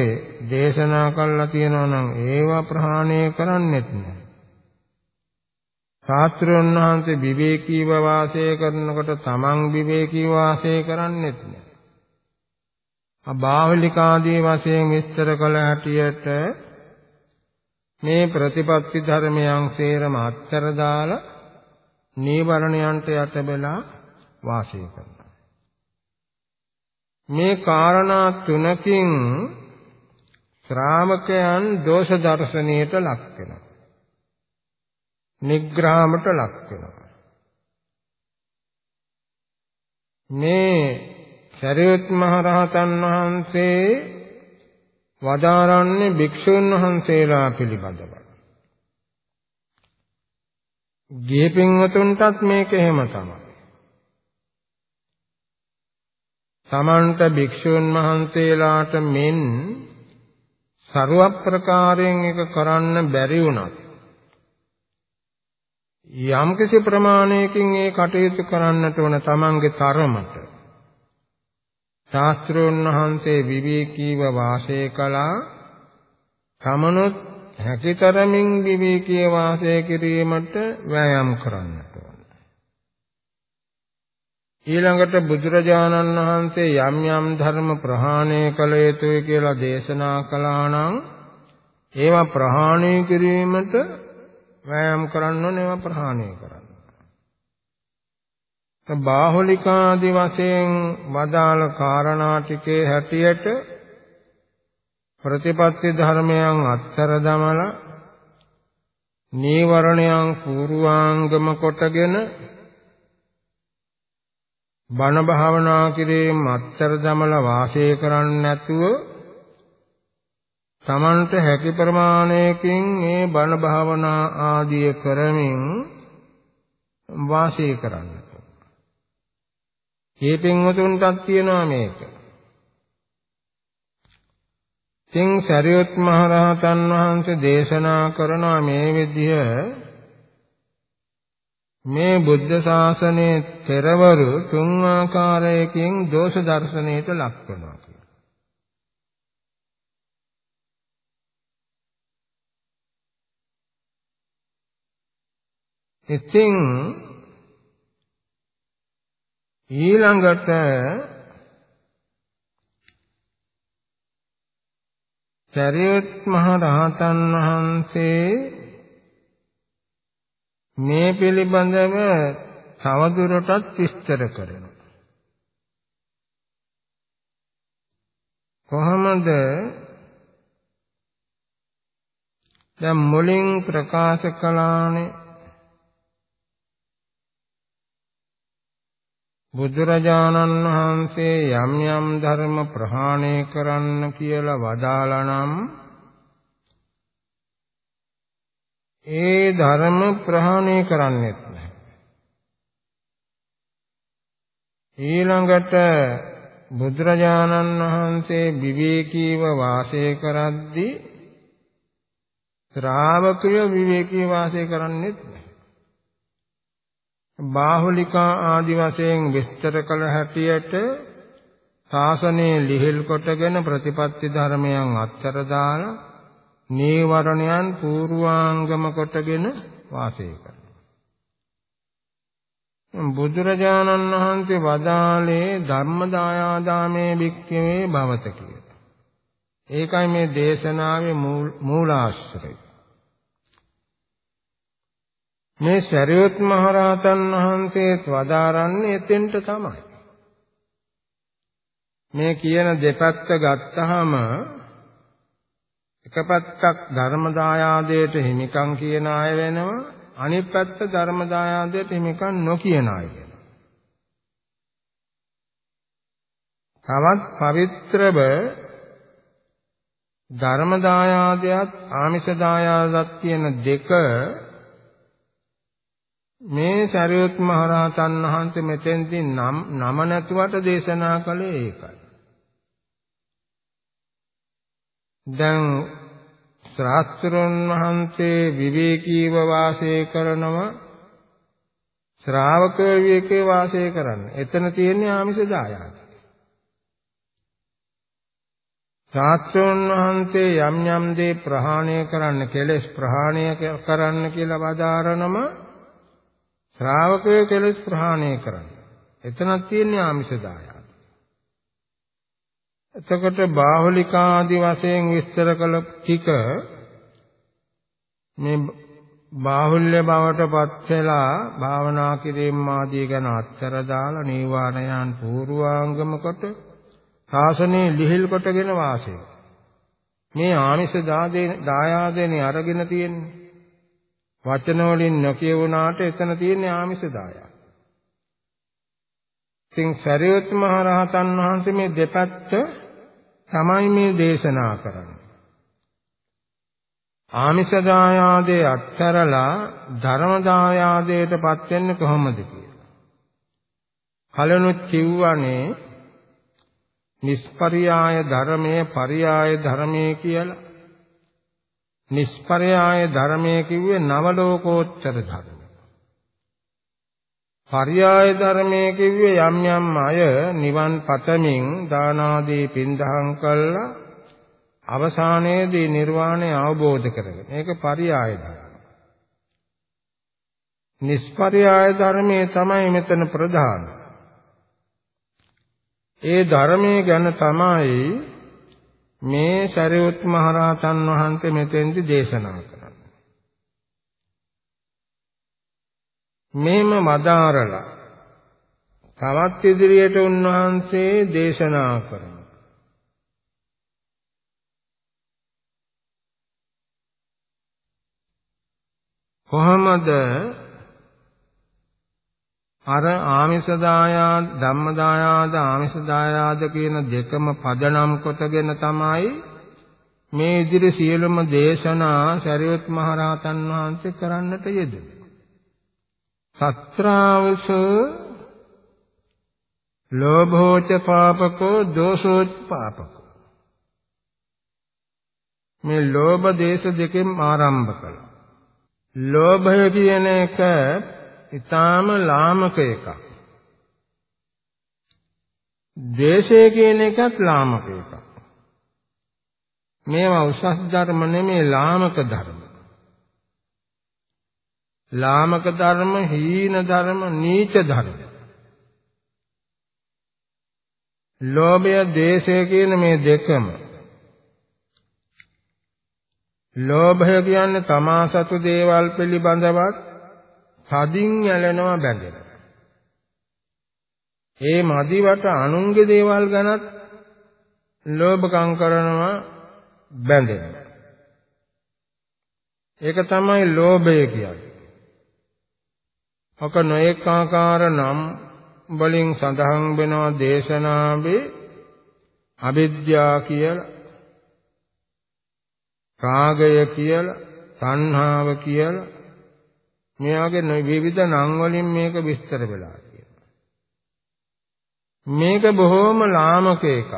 දේශනා කළා තියෙනවා නම් ඒවා ප්‍රහාණය කරන්නෙත් නෑ. ශාස්ත්‍රඥ වහන්සේ විවේකීව වාසය කරනකොට තමන් විවේකීව වාසය කරන්නෙත් නෑ. අබාහලිකාදී වශයෙන් විස්තර කළ හැටියට මේ ප්‍රතිපත්ති ධර්මයන් සේරම අත්තර දාලා නීවරණයන්ට යට වෙලා වාසය කරනවා. මේ කාරණා තුනකින් ශ්‍රාවකයන් දෝෂ දර්ශනයට ලක් වෙනවා. නිග්‍රහමට ලක් වෙනවා. මේ සරියුත් මහ රහතන් වහන්සේ වදාරන්නේ භික්ෂුන් වහන්සේලා පිළිබඳව. ගිහි පින්වතුන්ටත් මේක එහෙම තමයි. තමන්ට භික්ෂුන් වහන්සේලාට මෙන් ਸਰව ප්‍රකාරයෙන් එක කරන්න බැරි වුණත් යම්කිසි ප්‍රමාණයකින් ඒ කටයුතු කරන්නට ඕන තමන්ගේ තරමට ශාස්ත්‍රෝන් වහන්සේ විවේකීව වාසය කළා තමනුත් හැකිතරමින් විවේකී වාසය කිරීමට වෑයම් කරන්නට ඕන ඊළඟට බුදුරජාණන් වහන්සේ යම් යම් ධර්ම ප්‍රහාණය කළ යුතුයි කියලා දේශනා කළා නම් ඒවා ප්‍රහාණය කිරීමට වෑයම් කරන්න ඕනේ ඒවා ප්‍රහාණය කරන්න. බාහුලිකාදි වශයෙන් වදාළ කාරණා ටිකේ හැටියට ප්‍රතිපත්ති ධර්මයන් අත්තර දමලා නීවරණයන් පූර්වාංගම කොටගෙන බණ භාවනා කිරීම අත්තර දමලා වාසය කරන්නේ නැතුව තමන්ට හැකි ප්‍රමාණයකින් මේ බණ භාවනා ආදිය කරමින් වාසය කරන්න. මේ පින්වතුන්ටත් තියෙනවා මේක. තින් සරියුත් මහ රහතන් වහන්සේ දේශනා කරන මේ විදිය මේ බුද්ධ ශාසනයේ තෙරවරු තුන් ආකාරයකින් දෝෂ දර්ශනයට ලක් වෙනවා. ඉතින් ඊළඟට සරියුත් මහ රහතන් වහන්සේ මේ පිළිබඳව තවදුරටත් විස්තර කරනවා. කොහොමද දැන් මුලින් ප්‍රකාශ කළානේ? බුදුරජාණන් වහන්සේ යම් යම් ධර්ම ප්‍රහාණය කරන්න කියලා වදාලා නම් ඒ ධර්ම ප්‍රහාණය කරන්නෙත් නැහැ. ඊළඟට බුදුරජාණන් වහන්සේ විවේකීව වාසය කරද්දී ශ්‍රාවකයෝ විවේකීව වාසය කරන්නෙත් නැහැ. බාහුලිකා ආදි වශයෙන් විස්තර කළ හැටියට ශාසනයේ ලිහිල් කොටගෙන ප්‍රතිපත්ති ධර්මයන් අත්තර දාලා නීවරණයන් පූර්වාංගම කොටගෙන වාසය කරනවා. බුදුරජාණන් වහන්සේ වදාළේ ධර්මදායාදාමේ භික්ඛවේ භවත කියලා. ඒකයි මේ දේශනාවේ මූලාශ්‍රය. මේ ශරියොත් මහරහතන් වහන්සේත් වදාරන්නේ එතෙන්ට තමයි. මේ කියන දෙපැත්ත ගත්තාම එක පැත්තක් ධර්ම දායාදයට හිමිකම් කියන අය වෙනවා අනිත් පැත්ත ධර්ම දායාදයට හිමිකම් නොකියන අය වෙනවා. තවත් පවිත්‍රව ධර්ම දායාදයක් ආමිෂ දායාදයක් කියන දෙක මේ සරියුත් මහ රහතන් වහන්සේ මෙතෙන්දී නම නම නැතුවට දේශනා කළේ ඒකයි. දැන් ශ්‍රාස්ත්‍රොන් වහන්සේ විවේකීව වාසය කරනව ශ්‍රාවකයෝ විවේකේ වාසය කරන්න. එතන තියෙන්නේ ආමිෂ දායාද. ශාස්ත්‍රෝන් වහන්සේ යම් යම් දේ ප්‍රහාණය කරන්න කෙලෙස් ප්‍රහාණය කරන්න කියලා වදාරනම ශ්‍රාවකයෝ කෙලෙස් ප්‍රහාණය කරන්න. එතනක් තියෙන්නේ ආමිෂ දායාද. එතකොට බාහුලිකාදී වශයෙන් විස්තර කළ ටික මේ බාහුල්‍ය බවට පත් වෙලා භාවනා කිරීම ආදී ගැන අත්තර දාලා නීවාණයන් පූර්වාංගම කොට ශාසනයේ ලිහිල් කොටගෙන වාසය. මේ ආමිෂ දායාදෙනේ අරගෙන තියෙන්නේ. වචන වලින් නොකියුණාට එතන තියෙන්නේ ආමිෂ දායාද. ඉතින් සරියුත් මහ රහතන් වහන්සේ මේ දෙපැත්ත තමයි මේ දේශනා කරන්නේ. ආමිෂ දායාදේ අත්හැරලා ධර්ම දායාදයටපත් වෙන්නේ කොහොමද කියලා. කලනුත් කිව්වනේ නිස්පරියාය ධර්මයේ පරියාය ධර්මයේ කියලා. නිස්පරයාය ධර්මයේ කිව්වේ නව ලෝකෝත්තර ධර්ම. පරියාය ධර්මයේ කිව්වේ යම් යම් අය නිවන් පතමින් දාන ආදී පින්දහම් කළා අවසානයේදී නිර්වාණය අවබෝධ කරගන්න. ඒක පරියාය ධර්ම. නිස්පරයාය ධර්මයේ තමයි මෙතන ප්‍රධාන. ඒ ධර්මයේ ගැන තමයි මේ සරියුත් මහරහතන් වහන්සේ මෙතෙන්දි දේශනා කරන්නේ. මේම මදාරලා තවත් ඉදිරියට උන්වහන්සේ දේශනා කරනවා. කොහොමද අර ආමිෂ දායාද ධම්ම දායාද ආමිෂ දායාද කියන දෙකම පදනම් කොටගෙන තමයි මේ ඉදිරි සියලුම දේශනා සරියොත් මහ රහතන් වහන්සේ කරන්නට යෙදුනේ. සත්‍රාවස ලෝභෝච පාපකෝ දෝෂෝච පාපකෝ මේ ලෝභ දේශ දෙකෙන් ආරම්භ කළා. ලෝභය කියන එක ඊටාම ලාමක එකක්. දේශය කියන එකත් ලාමක එකක්. මේවා උසස් ධර්ම නෙමේ ලාමක ධර්ම. ලාමක ධර්ම, හීන ධර්ම, නීච ධර්ම. ලෝභය, දේශය කියන මේ දෙකම ලෝභය කියන්නේ තමා සතු දේවල් පිළිබඳවත් තදින් ඇලෙනවා බැඳෙනවා. ඒ මදිවට අනුන්ගේ දේවල් ගැනත් ලෝභකම් කරනවා බැඳෙනවා. ඒක තමයි ලෝභය කියන්නේ. ඔක නොඑක ආකාර නම් වලින් සඳහන් වෙනවා දේශනාවේ අවිද්‍යාව කියලා රාගය කියලා තණ්හාව කියලා මේ වගේ විවිධ නම් වලින් මේක විස්තර වෙලා තියෙනවා. මේක බොහොම ලාමක එකක්.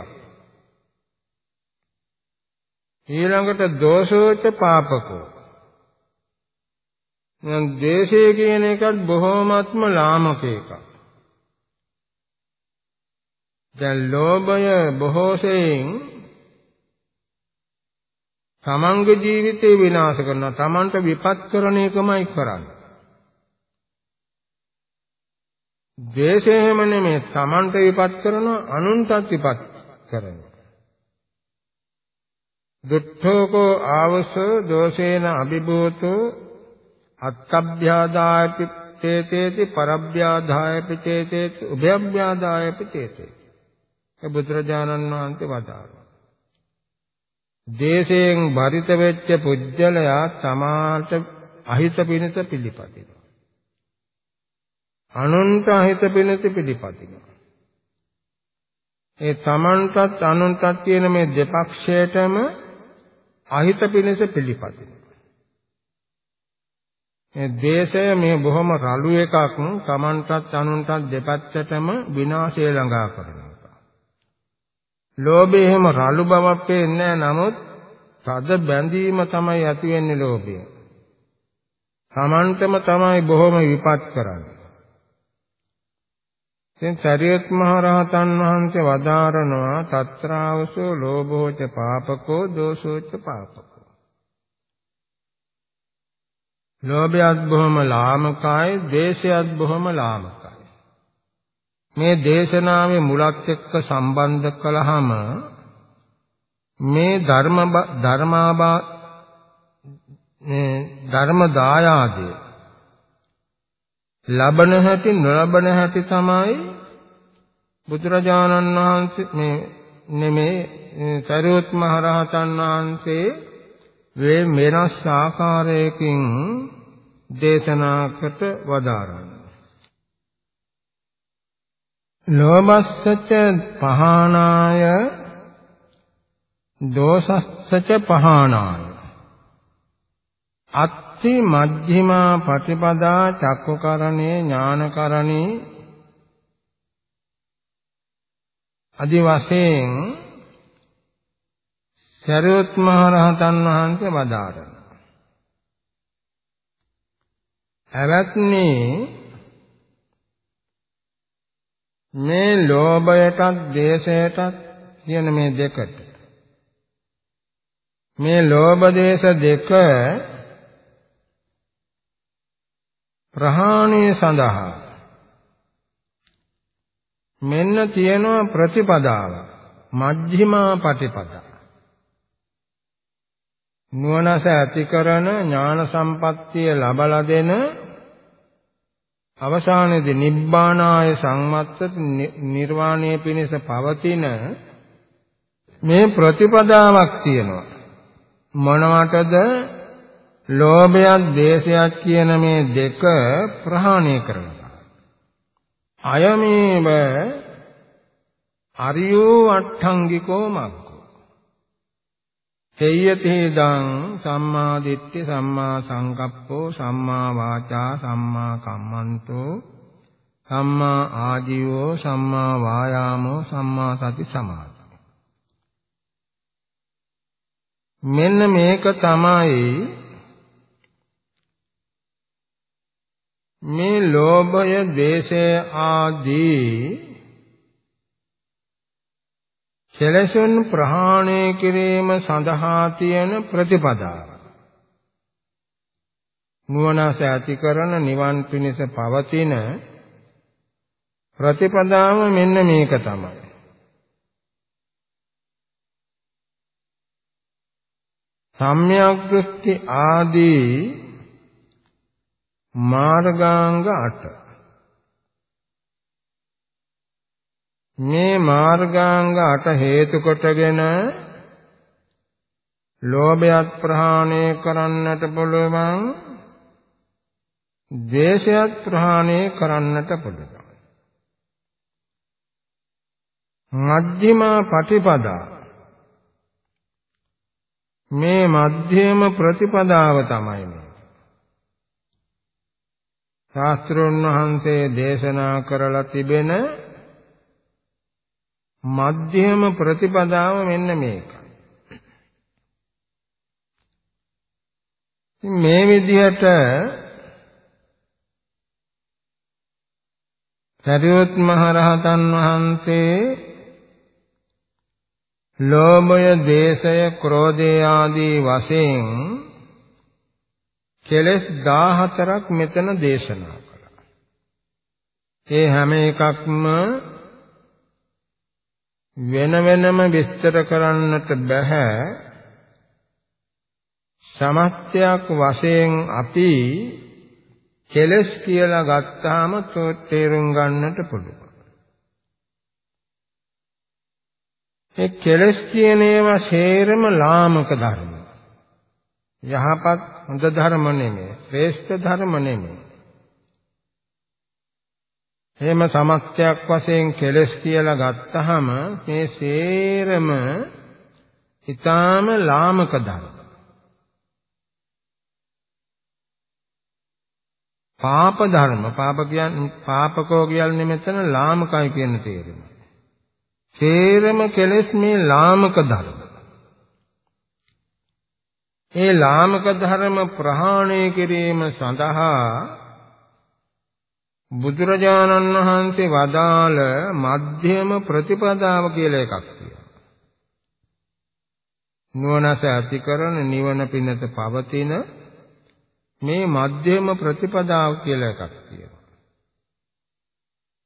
ඊළඟට දෝෂෝච පාපකෝ. දැන් දේශය කියන එකත් බොහොමත්ම ලාමක එකක්. දැන් ලෝභය බොහෝසෙයින් තමන්ගේ ජීවිතේ විනාශ කරනවා. තමන්ට විපත් කරන එකමයි කරන්නේ. ද්වේෂයම නෙමෙයි තමන්ට විපත් කරන අනුන්ටත් විපත් කරනවා. දුට්ඨෝකෝ ආවස දෝෂේන අභිභූතෝ අත්තබ්භ්‍යාදායපි තේතේති පරබ්භ්‍යාදායපි තේතේති උභයබ්භ්‍යාදායපි තේතේති. ඒ බුදුරජාණන් වහන්සේ වදාළා. දේශයෙන් බරිත වෙච්ච පුජ්‍යලයා තමාට අහිත පිණිස පිළිපදිනවා. අනුන්ට අහිත පිණිස පිළිපදිනවා. ඒ තමන්ටත් අනුන්ටත් කියන මේ දෙපක්ෂයටම අහිත පිණිස පිළිපදිනවා. මේ දේශය මේ බොහොම රළු එකක් තමන්ටත් අනුන්ටත් දෙපැත්තටම විනාශය ළඟා කරනවා. ලෝභය එහෙම රළු බවක් පේන්නේ නමුත් තද බැඳීම තමයි ඇති වෙන්නේ ලෝභය. තමන්ටම තමයි බොහොම විපත් කරන්නේ. දැන් සරියත් මහ රහතන් වහන්සේ වදාරනවා తත්‍රාවසෝ ලෝභෝච පාපකෝ දෝසෝච පාපකෝ. ලෝභයත් බොහොම ලාමකයි දේශයත් බොහොම ලාමකයි. මේ දේශනාවේ මුලත් එක්ක සම්බන්ධ කළාම මේ ධර්ම ධර්මාබා මේ ධර්ම දායාදේ ලබන හැටි නොලබන හැටි තමයි බුදුරජාණන් වහන්සේ මේ නෙමේ සරියුත් මහ රහතන් වහන්සේ වේ වෙනස් ආකාරයකින් දේශනාකට වදාරන්නේ. ලෝභස්සච පහනාය දෝසස්සච පහනාය අත් අත්ති මජ්ක්‍ධිමා පටිපදා චක්කකරණේ ඥානකරණේ আদি වශයෙන් සරියුත් මහ රහතන් වහන්සේ වදාරන. ඇවත්නි මේ ලෝභයටත් දේශයටත් කියන මේ දෙකට. මේ ලෝභ දේශ දෙක ප්‍රහාණය සඳහා මෙන්න තියෙනවා ප්‍රතිපදාව මජ්ක්‍ධිමා පටිපදා නුවණස ඇති කරන ඥාන සම්පත්තිය ලබලා දෙන අවසානයේදී නිබ්බානාය සංමත්තත නිර්වාණය පිණිස පවතින මේ ප්‍රතිපදාවක් තියෙනවා. මොනවටද ලෝභයත් දේශයත් කියන මේ දෙක ප්‍රහාණය කරනවා. අයමේව අරියෝ අට්ඨංගිකෝ මග්ගෝ. තේයතේදං සම්මා දිට්ඨි සම්මා සංකප්පෝ සම්මා වාචා සම්මා කම්මන්තෝ සම්මා ආජීවෝ සම්මා වායාමෝ සම්මා සති සමාධි මෙන්න මේක තමයි මේ ලෝභය, දේශය ආදී කෙලෙසුන් ප්‍රහාණය කිරීම සඳහා තියෙන ප්‍රතිපදාව. නුවණස ඇති කරන නිවන් පිණිස පවතින ප්‍රතිපදාව මෙන්න මේක තමයි. සම්‍යක් දෘෂ්ටි ආදී මාර්ගාංග 8 මේ මාර්ගාංග 8 හේතු කොටගෙන ලෝභයත් ප්‍රහාණය කරන්නට පුළුවන් ද්වේෂයත් ප්‍රහාණය කරන්නට පුළුවන්. මධ්‍යමා පටිපදා මේ මධ්‍යම ප්‍රතිපදාව තමයි මේ. ශාස්ත්‍රෝන් වහන්සේ දේශනා කරලා තිබෙන මධ්‍යම ප්‍රතිපදාව මෙන්න මේකයි. මේ විදිහට සරියොත් මහ රහතන් වහන්සේ ලෝභය, දේශය, ක්‍රෝධය ආදී වශයෙන් කෙලස් 14ක් මෙතන දේශනා කළා. ඒ හැම එකක්ම වෙන වෙනම විස්තර කරන්නට බෑ සමස්තයක් වශයෙන් අපි කෙලස් කියලා ගත්තාම තේරුම් ගන්නට පුළුවන්. ඒ කෙලස් කියන ඒවා හේරම ලාමක ධර්ම. යහපත් හොඳ ධර්ම නෙමෙයි, ශ්‍රේෂ්ඨ ධර්ම නෙමෙයි. එහෙම සමස්තයක් වශයෙන් කෙලස් කියලා ගත්තහම මේ සේරම ඊටාම ලාමක ධර්ම. පාප ධර්ම පාප කියන්නේ පාපකෝ කියන්නේ මෙතන ලාමකයි කියන තේරුම. සේරම කෙලස් මේ ලාමක ධර්ම. ඒ ලාමක ධර්ම ප්‍රහාණය කිරීම සඳහා බුදුරජාණන් වහන්සේ වදාළ මධ්‍යම ප්‍රතිපදාව කියලා එකක් තියෙනවා. නුවණස ඇති කරන නිවන පිණිස පවතින මේ මධ්‍යම ප්‍රතිපදාව කියලා එකක් තියෙනවා.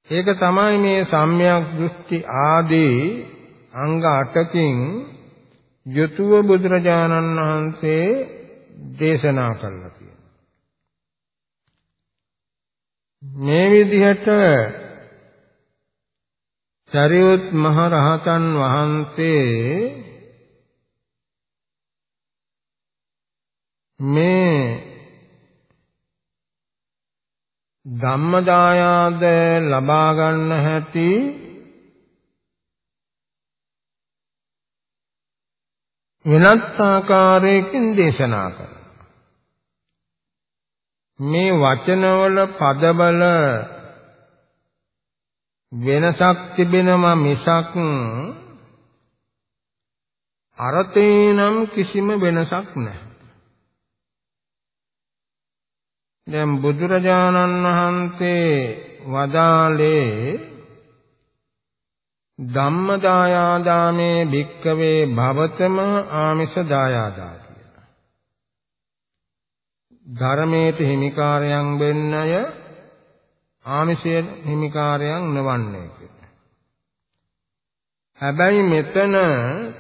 ඒක තමයි මේ සම්‍යක් දෘෂ්ටි ආදී අංග 8කින් යුතුව බුදුරජාණන් වහන්සේ දේශනා කළා කියනවා. මේ විදිහට සරියුත් මහ රහතන් වහන්සේ මේ ධම්මදායාද ලබා ගන්න හැටි වෙනත් ආකාරයකින් දේශනා කරනවා. මේ වචනවල පදබල වෙනසක් තිබෙනවා මිසක් අර්ථේ නම් කිසිම වෙනසක් නැහැ. දැන් බුදුරජාණන් වහන්සේ වදාළේ ධම්මදායාදාමේ භික්කවේ භවතම ආමිෂ දායාදා කියලා. ධර්මයේ හිමිකාරයන් වෙන්නය ආමිෂයේ හිමිකාරයන් නොවන්නේ කියලා. හැබැයි මෙතන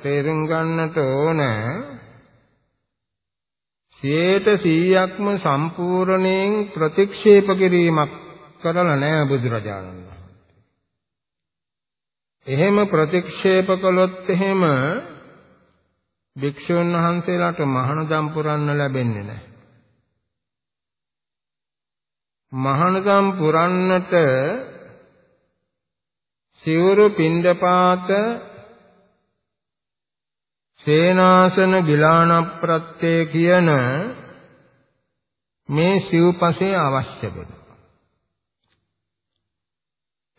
තේරුම් ගන්නට ඕන 100%ක්ම සම්පූර්ණයෙන් ප්‍රතික්ෂේප කිරීමක් කරලා නැහැ බුදුරජාණන් වහන්සේ. එහෙම ප්‍රතික්ෂේප කළොත් එහෙම භික්ෂුන් වහන්සේලාට මහානදම් පුරන්න ලැබෙන්නේ නැහැ. මහානදම් පුරන්නට සිවුරු පින්ඩපාත සේනාසන ගිලාන ප්‍රත්‍ය කියන මේ සිව්පසේ අවශ්‍ය වෙනවා.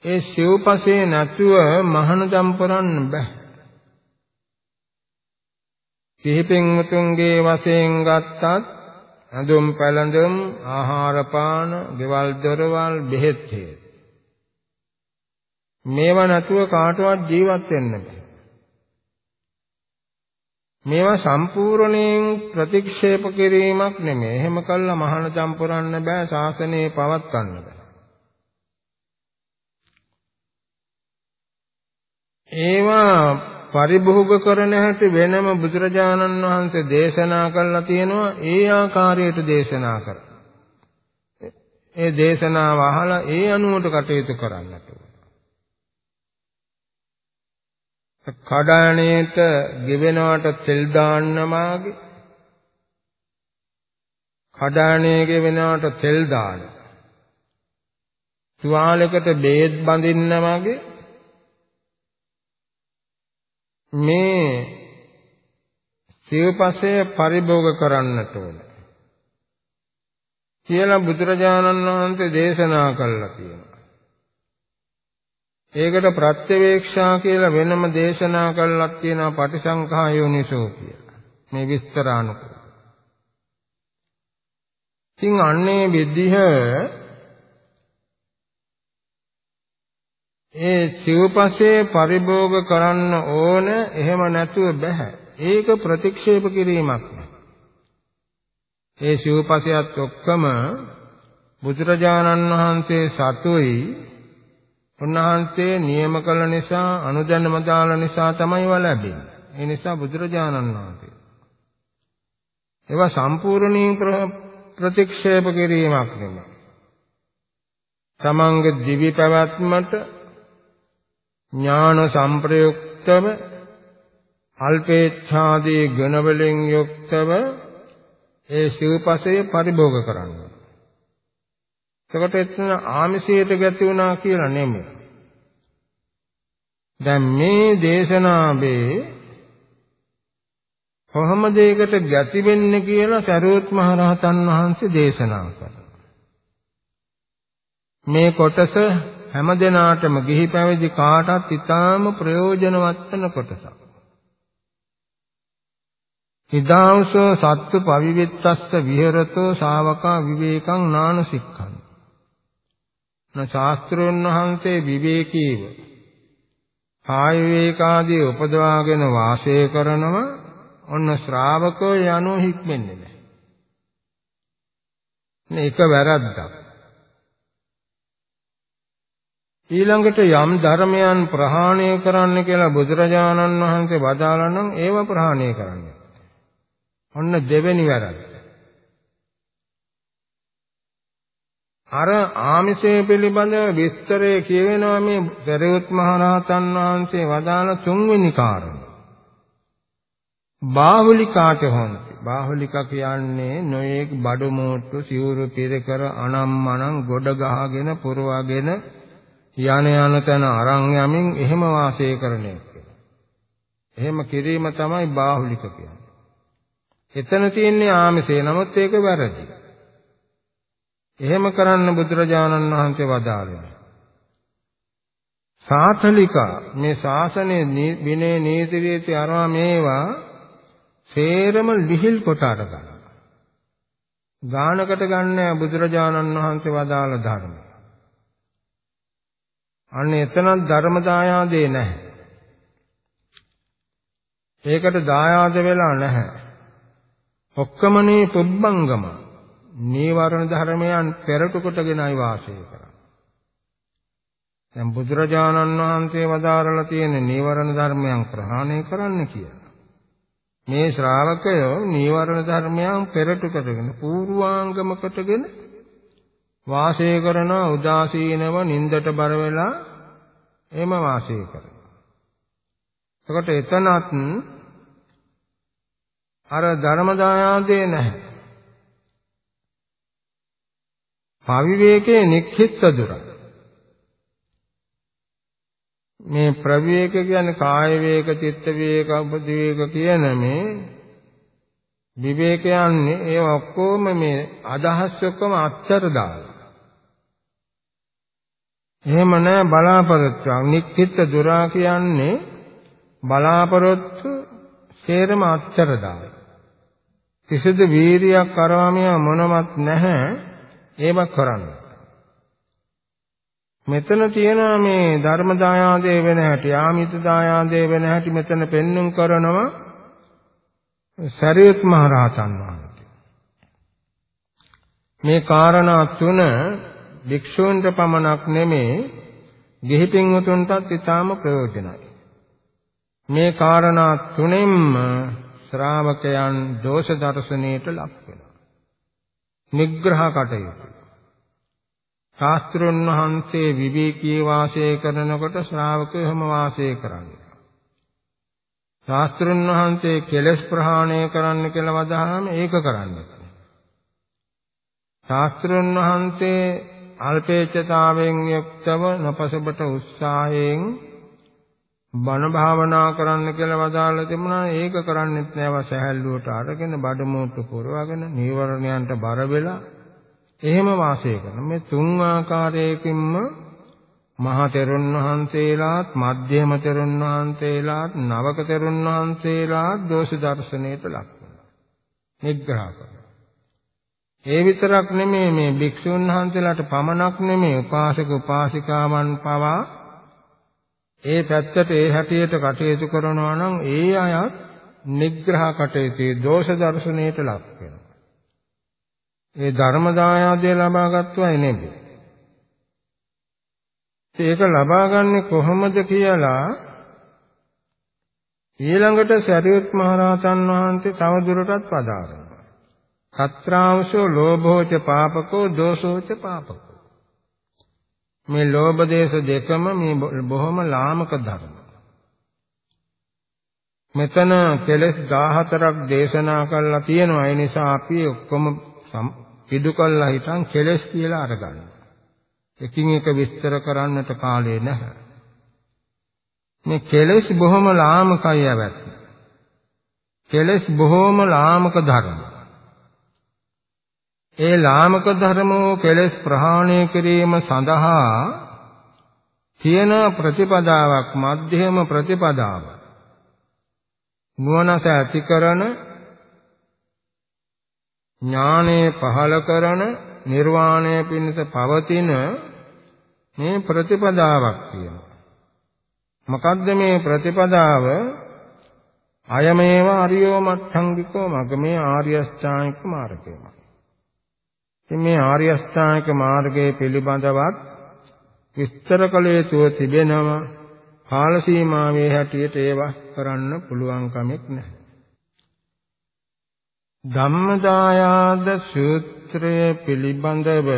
ඒ සිව්පසේ නැතුව මහානදම් පුරන්න බෑ. කිහිපෙන් මුතුන්ගේ වශයෙන් ගත්තත් ඇඳුම් පැළඳුම් ආහාර පාන, ගෙවල් දොරවල්, බෙහෙත් හේත්. මේවා නැතුව කාටවත් ජීවත් වෙන්න බෑ. මේවා සම්පූර්ණයෙන් ප්‍රතික්ෂේප කිරීමක් නෙමෙයි. එහෙම කළා මහානදම් පුරන්න බෑ, ශාසනය පවත්වන්න බෑ. ඒවා පරිභෝග කරන හැටි වෙනම බුදුරජාණන් වහන්සේ දේශනා කළා තියෙනවා ඒ ආකාරයට දේශනා කරා. ඒ දේශනාව අහලා ඒ අනුවට කටයුතු කරන්නට කඩාණේට ගෙවෙනවට තෙල් දාන්න මාගේ. කඩාණේ ගෙවෙනවට තෙල් දාන තුවාලයකට බේත් බඳින්න වගේ මේ සිව්පසය පරිභෝග කරන්නට ඕන කියලා බුදුරජාණන් වහන්සේ දේශනා කළා කියනවා ඒකට ප්‍රත්‍යවේක්ෂා කියලා වෙනම දේශනා කළක් තියෙනවා පටිසංඛා යෝනිසෝ කියලා. මේ විස්තරානුකූල. ඉතින් අන්නේ විදිහ ඒ සිව්පසේ පරිභෝග කරන්න ඕන එහෙම නැතුව බෑ. ඒක ප්‍රතික්ෂේප කිරීමක් නෑ. ඒ සිව්පසයත් ඔක්කම බුදුරජාණන් වහන්සේ සතුයි උන්වහන්සේ නියම කළ නිසා අනුදැනම දාල නිසා තමයිව ලැබෙන්නේ. ඒ නිසා බුදුරජාණන් වහන්සේ ඒවා සම්පූර්ණයෙන් ප්‍රතික්ෂේප කිරීමක් නෙමෙයි. තමන්ගේ දිවි පැවැත්මට ඥාන සංප්‍රයුක්තව අල්පේච්ඡාදී ගුණවලින් යුක්තව ඒ සිව්පසය පරිභෝග කරන්න. එතකොට එතන ආමිෂයට ගැති වුණා කියලා නෙමෙයි. දැන් මේ දේශනාවේ කොහොමද ඒකට ගැති වෙන්නේ කියලා සරුවත් මහ රහතන් වහන්සේ දේශනා කළා. මේ කොටස හැම දිනාටම ගිහි පැවිදි කාටත් ඊටාම ප්‍රයෝජනවත් වෙන කොටසක්. හිදාංශෝ සත්තු පවිවිත්තස්ස විහෙරතෝ ශාවකා විවේකං නානසික්ඛං. න ශාස්ත්‍රෝන් වහන්සේ විවේකීව කාය විවේකාදී උපදවාගෙන වාසය කරනවා ඔන්න ශ්‍රාවකෝ යනෝ හික්මෙන්නේ නැහැ. මේක වැරද්දක්. ඊළඟට යම් ධර්මයන් ප්‍රහාණය කරන්න කියලා බුදුරජාණන් වහන්සේ වදාළා නම් ඒව ප්‍රහාණය කරන්න. ඔන්න දෙවෙනි වැරද්ද. අර ආමිෂය පිළිබඳව විස්තරය කියවෙනවා මේ සරියුත් මහ රහතන් වහන්සේ වදාළ තුන්වෙනි කාරණය. බාහුලිකාට හොන්ති. බාහුලිකා කියන්නේ නොයේක් බඩු මෝට්ටු සිවුරු පිරකර අනම්මනම් ගොඩ ගහගෙන පුරවගෙන යන යන තැන අරන් යමින් එහෙම වාසය කරන එක. එහෙම කිරීම තමයි බාහුලික කියන්නේ. එතන තියෙන්නේ ආමිෂය. නමුත් ඒක වැරදි. එහෙම කරන්න බුදුරජාණන් වහන්සේ වදාළේ. සාතලිකා මේ ශාසනයේ විනය නීති රීති අරවා මේවා සේරම ලිහිල් කොට අරගන්න. ගානකට ගන්න බුදුරජාණන් වහන්සේ වදාළ ධර්මය. අන්න එතනත් ධර්ම දායාදේ නැහැ. ඒකට දායාද වෙලා නැහැ. ඔක්කමනේ පුබ්බංගම නීවරණ ධර්මයන් පෙරට කොටගෙනයි වාසය කරන්නේ. දැන් බුදුරජාණන් වහන්සේ වදාරලා තියෙන නීවරණ ධර්මයන් ප්‍රහාණය කරන්න කියලා. මේ ශ්‍රාවකයෝ නීවරණ ධර්මයන් පෙරට කොටගෙන පූර්වාංගම කොටගෙන වාසය කරන උදාසීනව නින්දට බර වෙලා එහෙම වාසය කරනවා. එතකොට එතනත් අර ධර්ම දායාදේ නැහැ. පවිවේකයේ නික්ඛිත දුර. මේ ප්‍රවිවේක කියන්නේ කාය වේක, චිත්ත වේක, උපදි වේක කියන මේ විවේකයන්නේ ඒ ඔක්කොම මේ අදහස් ඔක්කොම අත්තර දාලා. එහෙම නැහැ බලාපොරොත්තු. නික්කිට දුරා කියන්නේ බලාපොරොත්තු සේරම අත්තර දාලා. කිසිදු වීරියක් කරවමිය මොනවත් නැහැ ඒව කරන්න. මෙතන තියෙනවා මේ ධර්ම දායාදේ වෙන හැටි, ආමිත දායාදේ වෙන හැටි මෙතන පෙන්눔 කරනවා සරියුත් මහ රහතන් වහන්සේ. මේ කාරණා තුන භික්ෂූන්ට පමණක් නෙමේ ගිහි පින්වතුන්ටත් ඊටාම ප්‍රයෝජනයි. මේ කාරණා තුනෙන්ම ශ්‍රාවකයන් දෝෂ දර්ශනයට ලක් වෙනවා. නිග්‍රහ කටයුතු. ශාස්ත්‍රඥ වහන්සේ විවේකී වාසය කරනකොට ශ්‍රාවකයෝ හැම වාසය කරන්නේ. ශාස්ත්‍රඥ වහන්සේ කෙලස් ප්‍රහාණය කරන්න කියලා වදාහම ඒක කරන්නේ. ශාස්ත්‍රඥ වහන්සේ අල්පේච්ඡතාවයෙන් යුක්තව නොපසබට උත්සාහයෙන් බණ භාවනා කරන්න කියලා වදාලා තිබුණා. ඒක කරන්නෙත් නෑව සහැල්ලුවට අරගෙන බඩමෝට්ටු පුරවගෙන නීවරණයන්ට බර වෙලා එහෙම වාසය කරන මේ තුන් ආකාරයකින්ම මහා තෙරුන් වහන්සේලාත් මධ්‍යම තෙරුන් වහන්සේලාත් නවක තෙරුන් වහන්සේලාත් දෝෂ දර්ශනයට ලක් වෙනවා නිග්‍රහ කරනවා ඒ විතරක් නෙමෙයි මේ භික්ෂුන් වහන්සේලාට පමණක් නෙමෙයි උපාසක උපාසිකාවන් පවා ඒ පැත්තට ඒ හැටියට කටයුතු කරනවා නම් ඒ අයත් නිග්‍රහ කටයුත්තේ දෝෂ දර්ශනයට ලක් වෙනවා. ඒ ධර්ම දායාදය ලබාගත්තු අය නෙමෙයි. ඒක ලබාගන්නේ කොහොමද කියලා ඊළඟට සරියුත් මහරහතන් වහන්සේ තව දුරටත් පදාරනවා. සත්‍රාංශෝ ලෝභෝච පාපකෝ දෝෂෝච පාපකෝ. මේ ලෝභ දේශ දෙකම මේ බොහොම ලාමක ධර්ම. මෙතන කෙලස් 14ක් දේශනා කරලා තියෙනවා. ඒ නිසා අපි ඔක්කොම පිටු කළා හිටන් කෙලස් කියලා අරගන්න. එකින් එක විස්තර කරන්නට කාලේ නැහැ. මේ කෙලස් බොහොම ලාමකයි යවැත්. කෙලස් බොහොම ලාමක ධර්ම. ඒ ලාමක ධර්මෝ කෙලස් ප්‍රහාණය කිරීම සඳහා තියෙන ප්‍රතිපදාවක් මධ්‍යම ප්‍රතිපදාව. නුවණස ඇති කරන ඥානය පහල කරන නිර්වාණය පිණිස පවතින මේ ප්‍රතිපදාවක් තියෙනවා. මොකද්ද මේ ප්‍රතිපදාව? අයමේව අරියෝ මට්ඨංගිකෝ මග්ගමේ ආර්ය අෂ්ටාංගික මාර්ගයමයි. ඉතින් මේ ආර්ය අෂ්ටාංගික මාර්ගයේ පිළිබඳවත් විස්තර කළ යුතු තිබෙනවා. කාල සීමාවේ හැටියට ඒවා කරන්න පුළුවන් කමක් නැහැ. ධම්මදායාද සූත්‍රය පිළිබඳව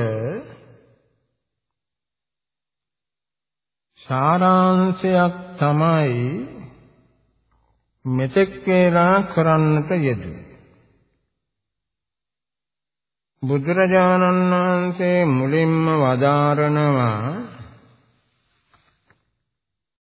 සාරාංශයක් තමයි මෙතෙක් වේලා කරන්නට යෙදුනේ. බුදුරජාණන් වහන්සේ මුලින්ම වදාරනවා